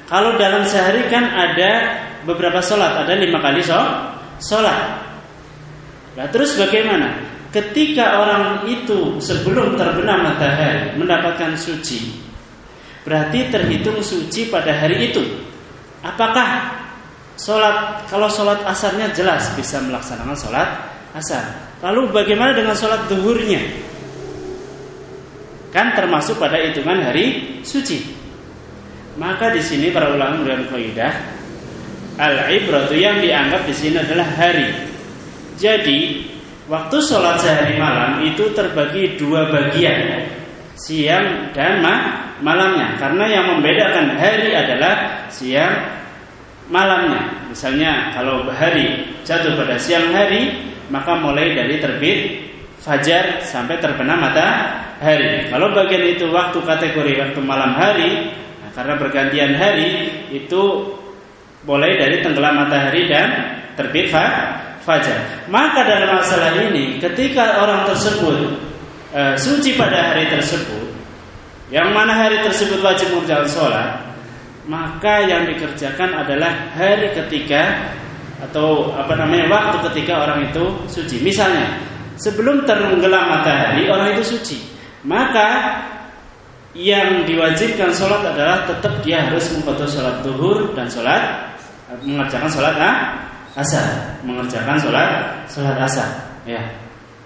kalau dalam sehari kan ada beberapa sholat, ada lima kali sholat. Nah terus bagaimana? Ketika orang itu sebelum terbenam matahari mendapatkan suci, berarti terhitung suci pada hari itu. Apakah sholat kalau sholat asarnya jelas bisa melaksanakan sholat asar? Lalu bagaimana dengan sholat duhurnya? Kan termasuk pada hitungan hari suci. Maka di sini para ulama memberikan kaidah Al-ibratu yang dianggap di sini adalah hari. Jadi waktu sholat sehari malam itu terbagi dua bagian, siang dan ma malamnya. Karena yang membedakan hari adalah siang malamnya. Misalnya kalau hari jatuh pada siang hari, maka mulai dari terbit fajar sampai terbenam matahari. Kalau bagian itu waktu kategori waktu malam hari, nah, karena pergantian hari itu mulai dari tenggelam matahari dan terbit fajar. Maka dalam masalah ini, ketika orang tersebut e, suci pada hari tersebut, yang mana hari tersebut wajib mengerjakan sholat, maka yang dikerjakan adalah hari ketika atau apa namanya waktu ketika orang itu suci. Misalnya, sebelum tenggelam matahari orang itu suci, maka yang diwajibkan sholat adalah tetap dia harus mengkotor sholat duhur dan sholat mengerjakan sholat ah, asar, mengerjakan sholat sholat asar, ya.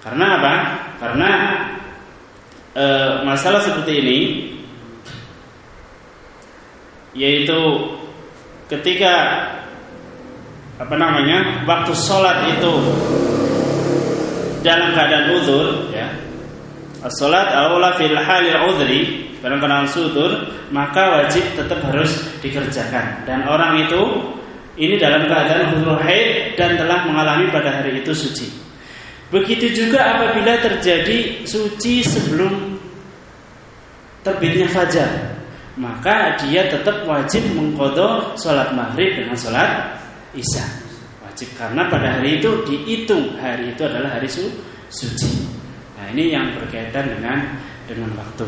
Karena apa? Karena e, masalah seperti ini, yaitu ketika apa namanya waktu sholat itu dalam keadaan uzur ya sholat awla fil halil udhri dalam keadaan sudur maka wajib tetap harus dikerjakan dan orang itu ini dalam keadaan hudul haid dan telah mengalami pada hari itu suci begitu juga apabila terjadi suci sebelum terbitnya fajar maka dia tetap wajib mengkodok sholat maghrib dengan sholat Isya wajib karena pada hari itu dihitung hari itu adalah hari su suci. Nah ini yang berkaitan dengan dengan waktu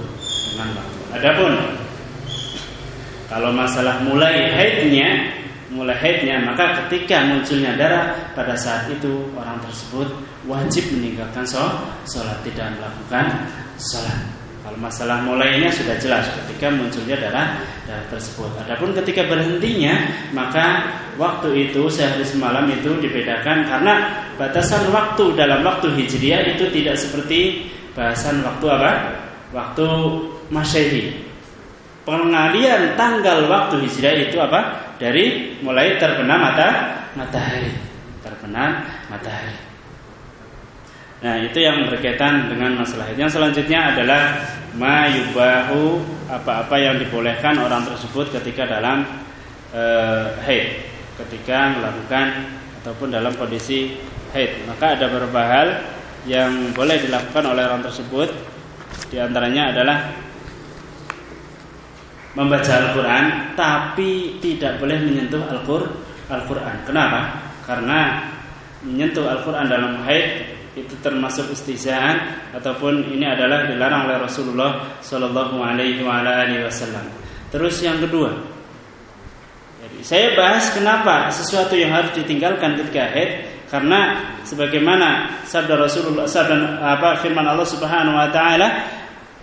dengan waktu. Adapun kalau masalah mulai haidnya mulai haidnya maka ketika munculnya darah pada saat itu orang tersebut wajib meninggalkan sholat tidak melakukan sholat kalau masalah mulainya sudah jelas ketika munculnya darah darah tersebut. Adapun ketika berhentinya, maka waktu itu sehari semalam itu dibedakan karena batasan waktu dalam waktu hijriah itu tidak seperti bahasan waktu apa? Waktu masehi. Pengalian tanggal waktu hijriah itu apa? Dari mulai terbenam mata matahari, terbenam matahari. Nah, itu yang berkaitan dengan masalah Yang selanjutnya adalah mayubahu apa-apa yang dibolehkan orang tersebut ketika dalam e, haid, ketika melakukan ataupun dalam kondisi haid. Maka ada beberapa hal yang boleh dilakukan oleh orang tersebut. Di antaranya adalah membaca Al-Qur'an tapi tidak boleh menyentuh Al-Qur'an. Kenapa? Karena menyentuh Al-Qur'an dalam haid itu termasuk istizaan ataupun ini adalah dilarang oleh Rasulullah Shallallahu Alaihi Wasallam. Terus yang kedua, jadi saya bahas kenapa sesuatu yang harus ditinggalkan ketika haid karena sebagaimana sabda Rasulullah sabda apa firman Allah Subhanahu wa taala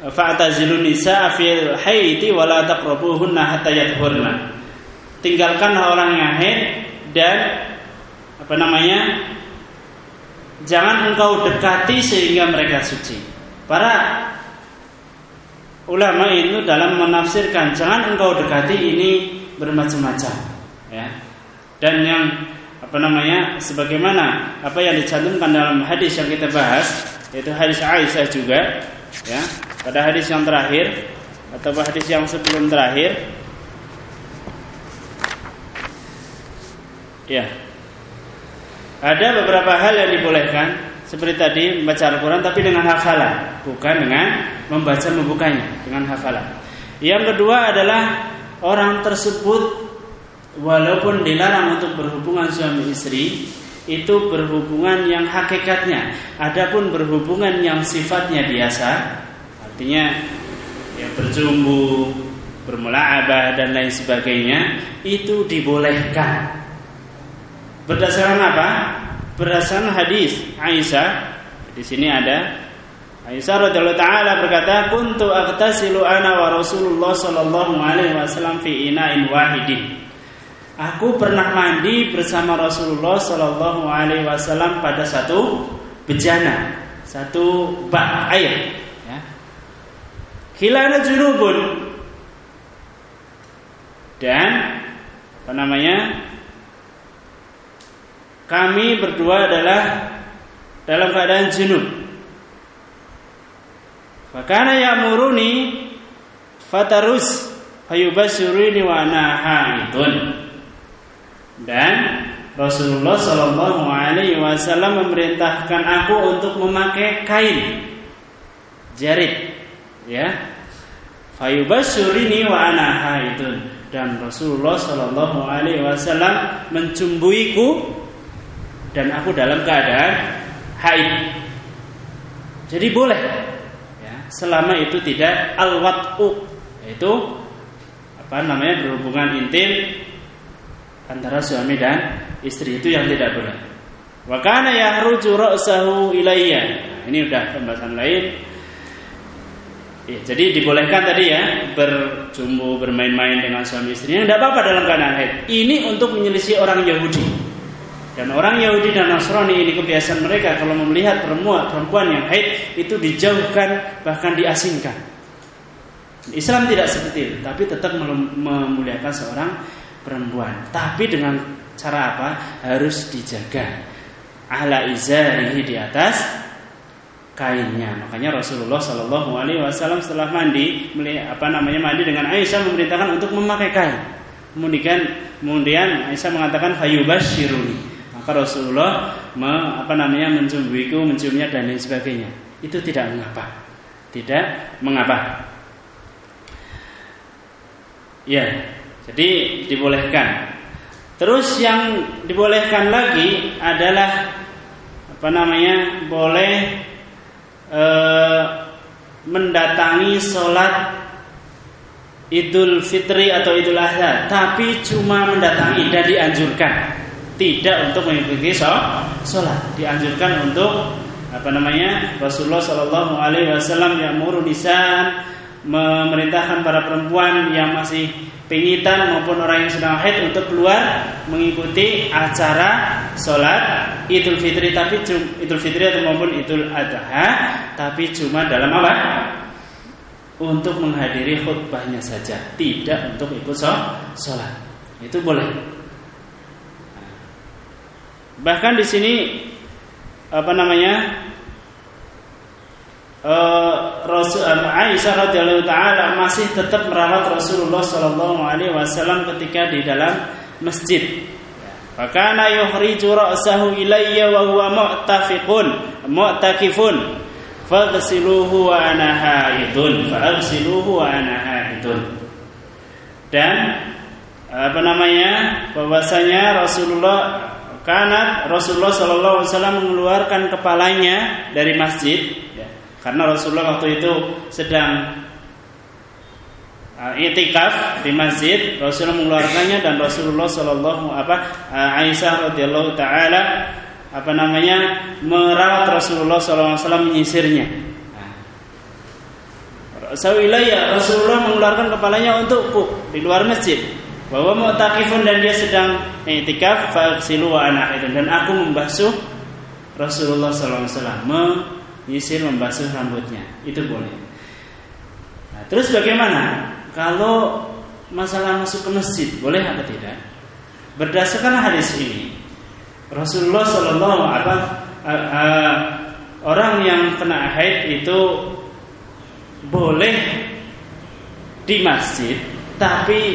fa'tazilun nisa fil haidi wa la taqrabuhunna hatta. Tinggalkanlah orang haid dan apa namanya jangan engkau dekati sehingga mereka suci. Para ulama itu dalam menafsirkan jangan engkau dekati ini bermacam-macam, ya. Dan yang apa namanya sebagaimana apa yang dicantumkan dalam hadis yang kita bahas yaitu hadis Aisyah juga ya pada hadis yang terakhir atau hadis yang sebelum terakhir ya ada beberapa hal yang dibolehkan seperti tadi membaca Al-Quran tapi dengan hafalan, bukan dengan membaca membukanya dengan hafalan. Yang kedua adalah orang tersebut walaupun dilarang untuk berhubungan suami istri itu berhubungan yang hakikatnya, adapun berhubungan yang sifatnya biasa, artinya ya berjumbu, bermulaabah dan lain sebagainya itu dibolehkan Berdasarkan apa? Berdasarkan hadis Aisyah. Di sini ada Aisyah radhiyallahu taala berkata, "Kuntu aghtasilu ana wa Rasulullah sallallahu alaihi wasallam fi ina'in wahidin." Aku pernah mandi bersama Rasulullah sallallahu alaihi wasallam pada satu bejana, satu bak air, Khilana junubun dan apa namanya kami berdua adalah dalam keadaan junub. Fakana ya'muruni fatarus fayubasyirini wa ana haidun. Dan Rasulullah Shallallahu Alaihi Wasallam memerintahkan aku untuk memakai kain jarit, ya. Fayubasyirini wa ana haidun. Dan Rasulullah Shallallahu Alaihi Wasallam mencumbuiku dan aku dalam keadaan haid. Jadi boleh, ya, selama itu tidak al-wat'u, yaitu apa namanya berhubungan intim antara suami dan istri itu yang tidak boleh. Wa kana yahruju ra'sahu ilayya. Nah, ini udah pembahasan lain. Ya, jadi dibolehkan tadi ya berjumbu bermain-main dengan suami istrinya tidak apa-apa dalam keadaan haid. Ini untuk menyelisih orang Yahudi. Dan orang Yahudi dan Nasrani ini kebiasaan mereka kalau melihat perempuan perempuan yang haid itu dijauhkan bahkan diasingkan. Islam tidak seperti itu, tapi tetap memuliakan seorang perempuan. Tapi dengan cara apa? Harus dijaga. Ala izarihi di atas kainnya. Makanya Rasulullah Shallallahu Alaihi Wasallam setelah mandi, apa namanya mandi dengan Aisyah memerintahkan untuk memakai kain. Kemudian, kemudian Aisyah mengatakan shiruni. Maka Rasulullah me, apa namanya mencumbuiku, menciumnya dan lain sebagainya. Itu tidak mengapa. Tidak mengapa. Ya, jadi dibolehkan. Terus yang dibolehkan lagi adalah apa namanya boleh e, mendatangi sholat Idul Fitri atau Idul Adha, tapi cuma mendatangi tidak dianjurkan, tidak untuk mengikuti sholat, dianjurkan untuk apa namanya Rasulullah Shallallahu Alaihi Wasallam yang murunisan memerintahkan para perempuan yang masih pengitan maupun orang yang sedang haid untuk keluar mengikuti acara sholat Idul Fitri tapi Idul Fitri atau maupun Idul Adha tapi cuma dalam apa? Untuk menghadiri khutbahnya saja, tidak untuk ikut sholat. Itu boleh. Bahkan di sini apa namanya uh, Rasul uh, Aisyah radhiyallahu taala masih tetap merawat Rasulullah sallallahu alaihi wasallam ketika di dalam masjid. Fakana yuhriju ra'sahu ilayya wa huwa mu'tafiqun mu'takifun faghsiluhu wa ana haidun faghsiluhu wa ana haidun. Dan apa namanya? bahwasanya Rasulullah karena Rasulullah Shallallahu Alaihi Wasallam mengeluarkan kepalanya dari masjid karena Rasulullah waktu itu sedang uh, itikaf di masjid, Rasulullah mengeluarkannya dan Rasulullah Shallallahu apa uh, Aisyah radhiyallahu taala apa namanya merawat Rasulullah wasallam menyisirnya. Sawilayah Rasulullah mengeluarkan kepalanya untukku di luar masjid. Bahwa mu'takifun dan dia sedang itikaf faksilu wa anak dan aku membasuh Rasulullah wasallam nyisir membasuh rambutnya itu boleh. Nah, terus bagaimana kalau masalah masuk ke masjid boleh atau tidak? Berdasarkan hadis ini Rasulullah Shallallahu apa uh, orang yang kena haid itu boleh di masjid tapi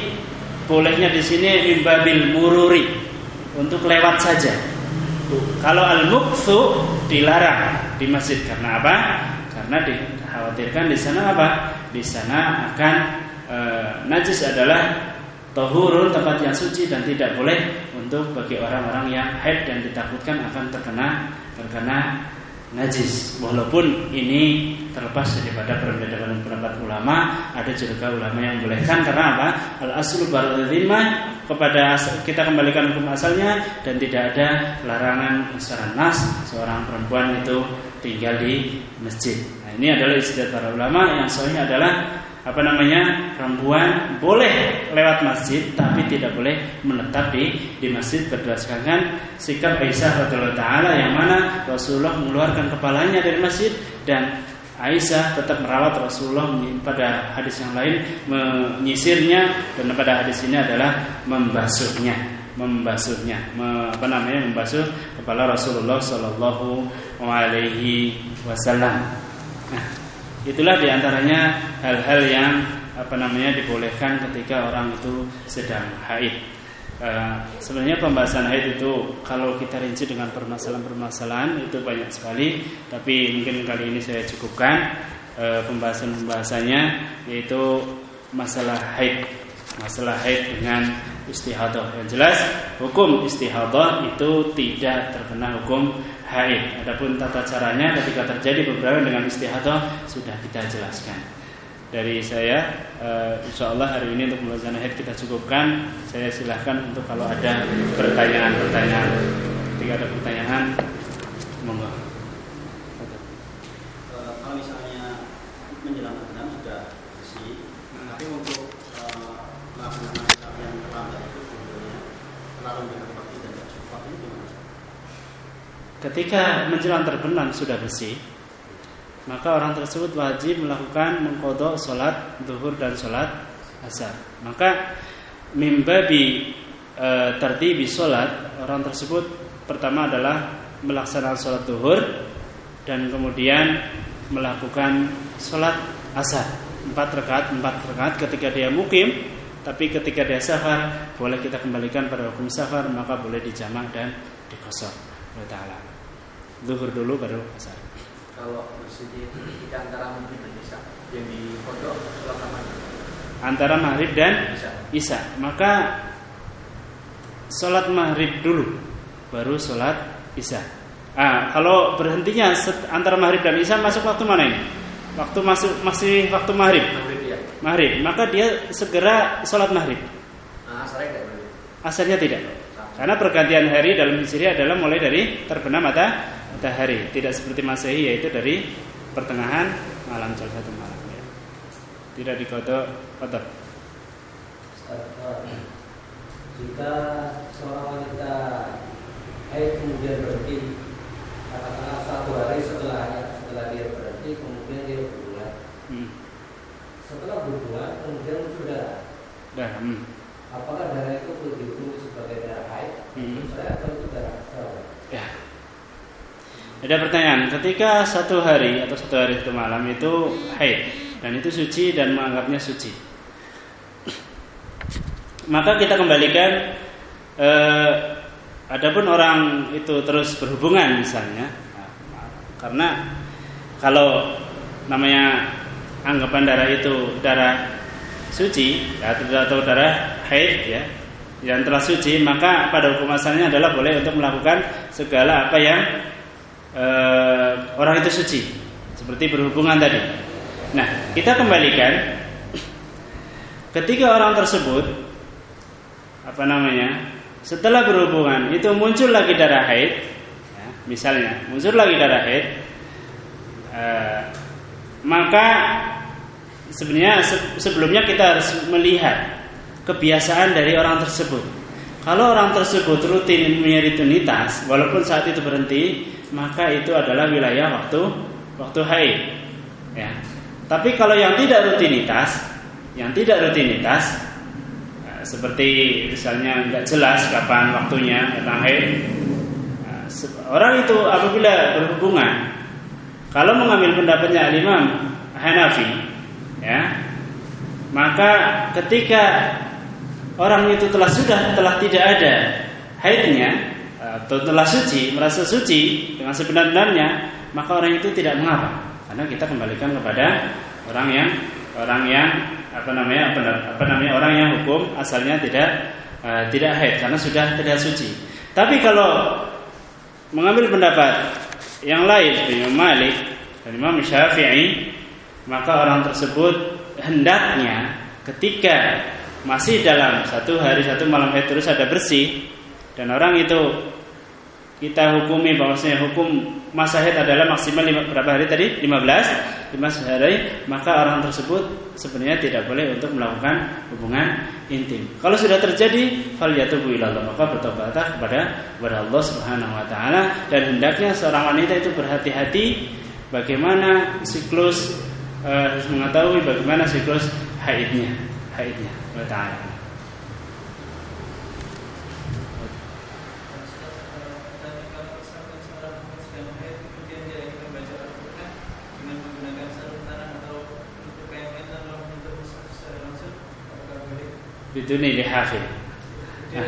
bolehnya di sini mimbabil mururi untuk lewat saja kalau al-mukthu dilarang di masjid karena apa? Karena dikhawatirkan di sana apa? Di sana akan e, najis adalah tohurun tempat yang suci dan tidak boleh untuk bagi orang-orang yang haid dan ditakutkan akan terkena terkena najis. Walaupun ini terlepas daripada perbedaan pendapat ulama, ada juga ulama yang membolehkan karena apa? Al aslu baradhimah kepada kita kembalikan hukum asalnya dan tidak ada larangan secara nas seorang perempuan itu tinggal di masjid. Nah, ini adalah istilah para ulama yang soalnya adalah apa namanya perempuan boleh lewat masjid tapi tidak boleh menetap di di masjid berdasarkan sikap Aisyah radhiallahu taala yang mana Rasulullah mengeluarkan kepalanya dari masjid dan Aisyah tetap merawat Rasulullah pada hadis yang lain menyisirnya dan pada hadis ini adalah membasuhnya. membasuhnya, apa namanya membasuh kepala Rasulullah Shallallahu Alaihi Wasallam. Nah, itulah di antaranya hal-hal yang apa namanya dibolehkan ketika orang itu sedang haid. Uh, sebenarnya pembahasan haid itu kalau kita rinci dengan permasalahan-permasalahan itu banyak sekali, tapi mungkin kali ini saya cukupkan uh, pembahasan-pembahasannya yaitu masalah haid, masalah haid dengan istihadah. Yang jelas hukum istihadah itu tidak terkena hukum haid. Adapun tata caranya ketika terjadi beberapa dengan istihadah sudah kita jelaskan. Dari saya uh, insya Allah hari ini untuk pembahasan akhir kita cukupkan. Saya silahkan untuk kalau ada pertanyaan-pertanyaan. Ketika ada pertanyaan monggo uh, kalau misalnya menjelang enam sudah bersih hmm. tapi untuk uh, melaksanakan yang terlambat itu sebenarnya terlalu waktu dan cukup ini gimana ketika menjelang terbenam sudah bersih maka orang tersebut wajib melakukan mengkodok sholat duhur dan sholat asar. Maka mimbabi e, tertibi sholat orang tersebut pertama adalah melaksanakan sholat duhur dan kemudian melakukan sholat asar empat rakaat empat rakaat ketika dia mukim tapi ketika dia safar boleh kita kembalikan pada hukum safar maka boleh dijamak dan dikosor. Taala. Zuhur dulu baru asar kalau bersedih di antara maghrib dan isya yang di pondok sholat antara maghrib dan isya. maka sholat maghrib dulu baru sholat isya. Ah kalau berhentinya antara maghrib dan isya masuk waktu mana ini? Waktu masuk masih waktu maghrib? Maghrib, ya. maghrib. maka dia segera sholat maghrib. Nah, asalnya asalnya tidak. Karena pergantian hari dalam Hijriah adalah mulai dari terbenam mata matahari tidak seperti masehi yaitu dari pertengahan malam salah satu malam ya. tidak dikodok kotor jika seorang wanita haid kemudian berhenti katakanlah satu hari setelahnya setelah dia berhenti kemudian dia berbulan hmm. setelah berbulan kemudian sudah darah hmm. apakah darah itu perlu dihukum sebagai darah haid hmm. saya atau itu darah ya ada pertanyaan, ketika satu hari atau satu hari satu malam itu haid dan itu suci dan menganggapnya suci, maka kita kembalikan. Eh, adapun orang itu terus berhubungan misalnya, karena kalau namanya anggapan darah itu darah suci atau darah haid ya yang telah suci maka pada hukum asalnya adalah boleh untuk melakukan segala apa yang uh, orang itu suci seperti berhubungan tadi. Nah, kita kembalikan ketika orang tersebut apa namanya setelah berhubungan itu muncul lagi darah haid, ya, misalnya muncul lagi darah haid, uh, maka sebenarnya sebelumnya kita harus melihat kebiasaan dari orang tersebut. Kalau orang tersebut rutin punya rutinitas, walaupun saat itu berhenti, maka itu adalah wilayah waktu waktu haid. Ya. Tapi kalau yang tidak rutinitas, yang tidak rutinitas, ya, seperti misalnya nggak jelas kapan waktunya tentang haid, ya, orang itu apabila berhubungan, kalau mengambil pendapatnya Imam Hanafi, ya, maka ketika orang itu telah sudah telah tidak ada haidnya atau telah suci merasa suci dengan sebenar-benarnya maka orang itu tidak mengapa. Karena kita kembalikan kepada orang yang orang yang apa namanya apa, namanya orang yang hukum asalnya tidak uh, tidak haid karena sudah tidak suci. Tapi kalau mengambil pendapat yang lain Imam Malik dan Imam Syafi'i maka orang tersebut hendaknya ketika masih dalam satu hari satu malam haid terus ada bersih dan orang itu kita hukumi bahwasanya hukum masa haid adalah maksimal lima, berapa hari tadi? 15 15 hari. Maka orang tersebut sebenarnya tidak boleh untuk melakukan hubungan intim. Kalau sudah terjadi fal yatubu ilallah maka bertobatlah kepada kepada Allah Subhanahu wa taala. Dan hendaknya seorang wanita itu berhati-hati bagaimana siklus uh, mengetahui bagaimana siklus haidnya haidnya. Wa ta'ala biduni lihafid. Nah.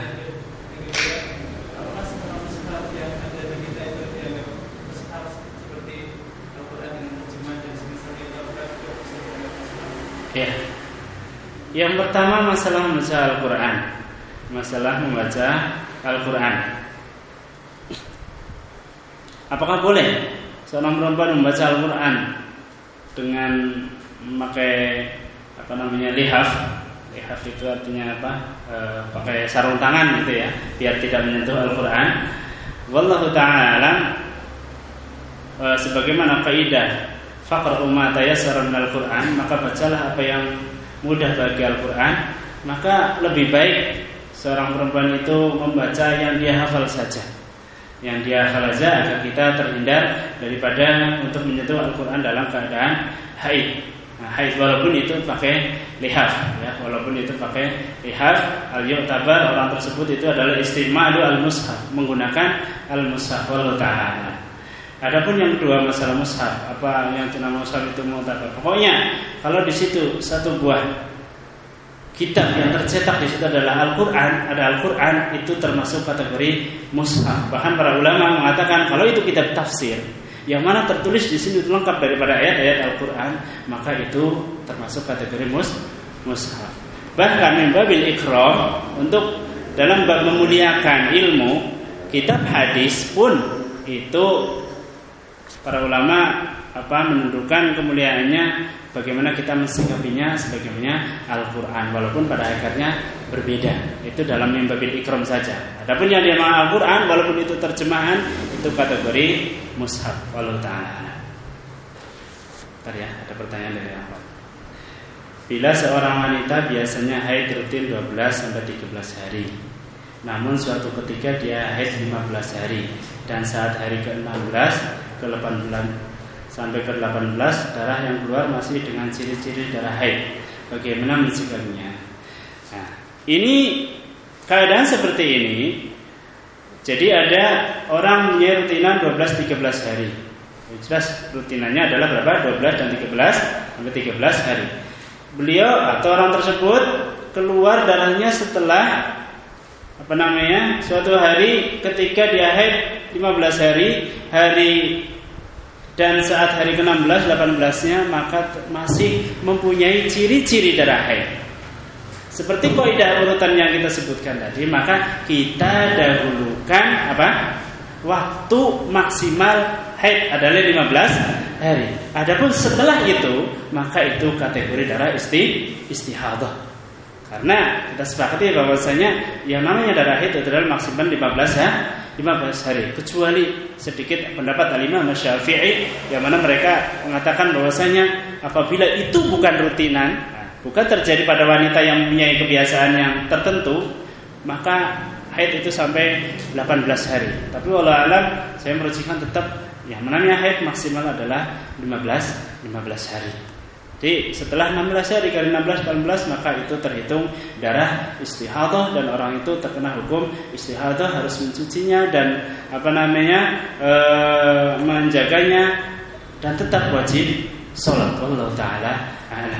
Ya. Yang pertama masalah membaca Al-Qur'an. Masalah membaca Al-Qur'an. Apakah boleh seorang perempuan membaca Al-Qur'an dengan memakai apa namanya lihaf? Lihaf itu artinya apa? E, pakai sarung tangan gitu ya, biar tidak menyentuh Al-Qur'an. Wallahu taala e, sebagaimana kaidah faqra'u ma tayassara minal Qur'an, maka bacalah apa yang mudah bagi Al-Qur'an, maka lebih baik seorang perempuan itu membaca yang dia hafal saja. Yang dia hafal saja agar kita terhindar daripada untuk menyentuh Al-Qur'an dalam keadaan haid. Nah, haid walaupun itu pakai lihaf ya, walaupun itu pakai lihaf, al yu'tabar orang tersebut itu adalah istima'u al-mushaf, menggunakan al-mushaf wallahu ta'ala. Adapun yang kedua masalah mushaf, apa yang dinamakan mushaf itu mutabar. Pokoknya kalau di situ satu buah kitab yang tercetak di situ adalah Al-Qur'an, ada Al-Qur'an itu termasuk kategori mushaf. Bahkan para ulama mengatakan kalau itu kitab tafsir yang mana tertulis di sini lengkap daripada ayat-ayat Al-Qur'an, maka itu termasuk kategori mus mushaf. Bahkan membabil ikram untuk dalam memuliakan ilmu, kitab hadis pun itu para ulama apa menentukan kemuliaannya bagaimana kita mensikapinya sebagaimana Al-Qur'an walaupun pada akhirnya berbeda. Itu dalam mimbabil ikram saja. Adapun yang dia Al-Qur'an walaupun itu terjemahan itu kategori mushaf walau taala. Bentar ya, ada pertanyaan dari apa? Bila seorang wanita biasanya haid rutin 12 sampai 13 hari. Namun suatu ketika dia haid 15 hari dan saat hari ke-16 ke 18 sampai ke 18 darah yang keluar masih dengan ciri-ciri darah haid. Bagaimana mensikapinya? Nah, ini keadaan seperti ini. Jadi ada orang punya rutinan 12 13 hari. Jelas rutinannya adalah berapa? 12 dan 13 sampai 13 hari. Beliau atau orang tersebut keluar darahnya setelah apa namanya? suatu hari ketika dia haid 15 hari, hari dan saat hari ke-16 18-nya maka masih mempunyai ciri-ciri darah haid. Seperti kaidah urutan yang kita sebutkan tadi, maka kita dahulukan apa? Waktu maksimal haid adalah 15 hari. Adapun setelah itu, maka itu kategori darah isti istihadah. Karena kita sepakati bahwasanya yang namanya darah haid adalah maksimal 15 ya 15 hari. Kecuali sedikit pendapat alimah Syafi'i yang mana mereka mengatakan bahwasanya apabila itu bukan rutinan bukan terjadi pada wanita yang mempunyai kebiasaan yang tertentu maka haid itu sampai 18 hari. Tapi walau alam saya merujikan tetap yang namanya haid maksimal adalah 15 15 hari jadi setelah 16 hari kali 16 18 maka itu terhitung darah istihadah dan orang itu terkena hukum istihadah harus mencucinya dan apa namanya e, menjaganya dan tetap wajib sholat Allah taala. Ada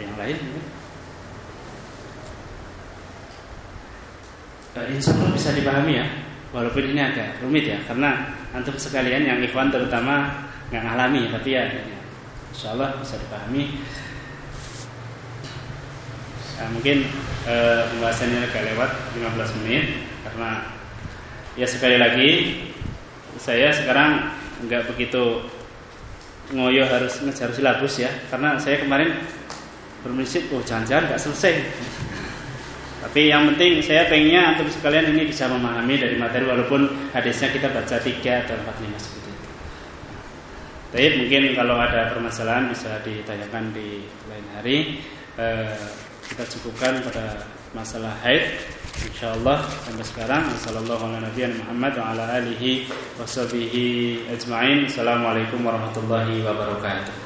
yang lain? Ya, insya Allah bisa dipahami ya walaupun ini agak rumit ya karena antum sekalian yang ikhwan terutama nggak ngalami tapi ya insya Allah bisa dipahami. Nah, mungkin e, pembahasannya agak lewat 15 menit karena ya sekali lagi saya sekarang nggak begitu ngoyo harus ngejar silabus ya karena saya kemarin bermisik oh jangan-jangan nggak selesai tapi yang penting saya pengennya untuk sekalian ini bisa memahami dari materi walaupun hadisnya kita baca tiga atau empat lima seperti itu. Tapi mungkin kalau ada permasalahan bisa ditanyakan di lain hari. Eh, kita cukupkan pada masalah haid. Insyaallah sampai sekarang. Wassalamualaikum warahmatullahi wabarakatuh.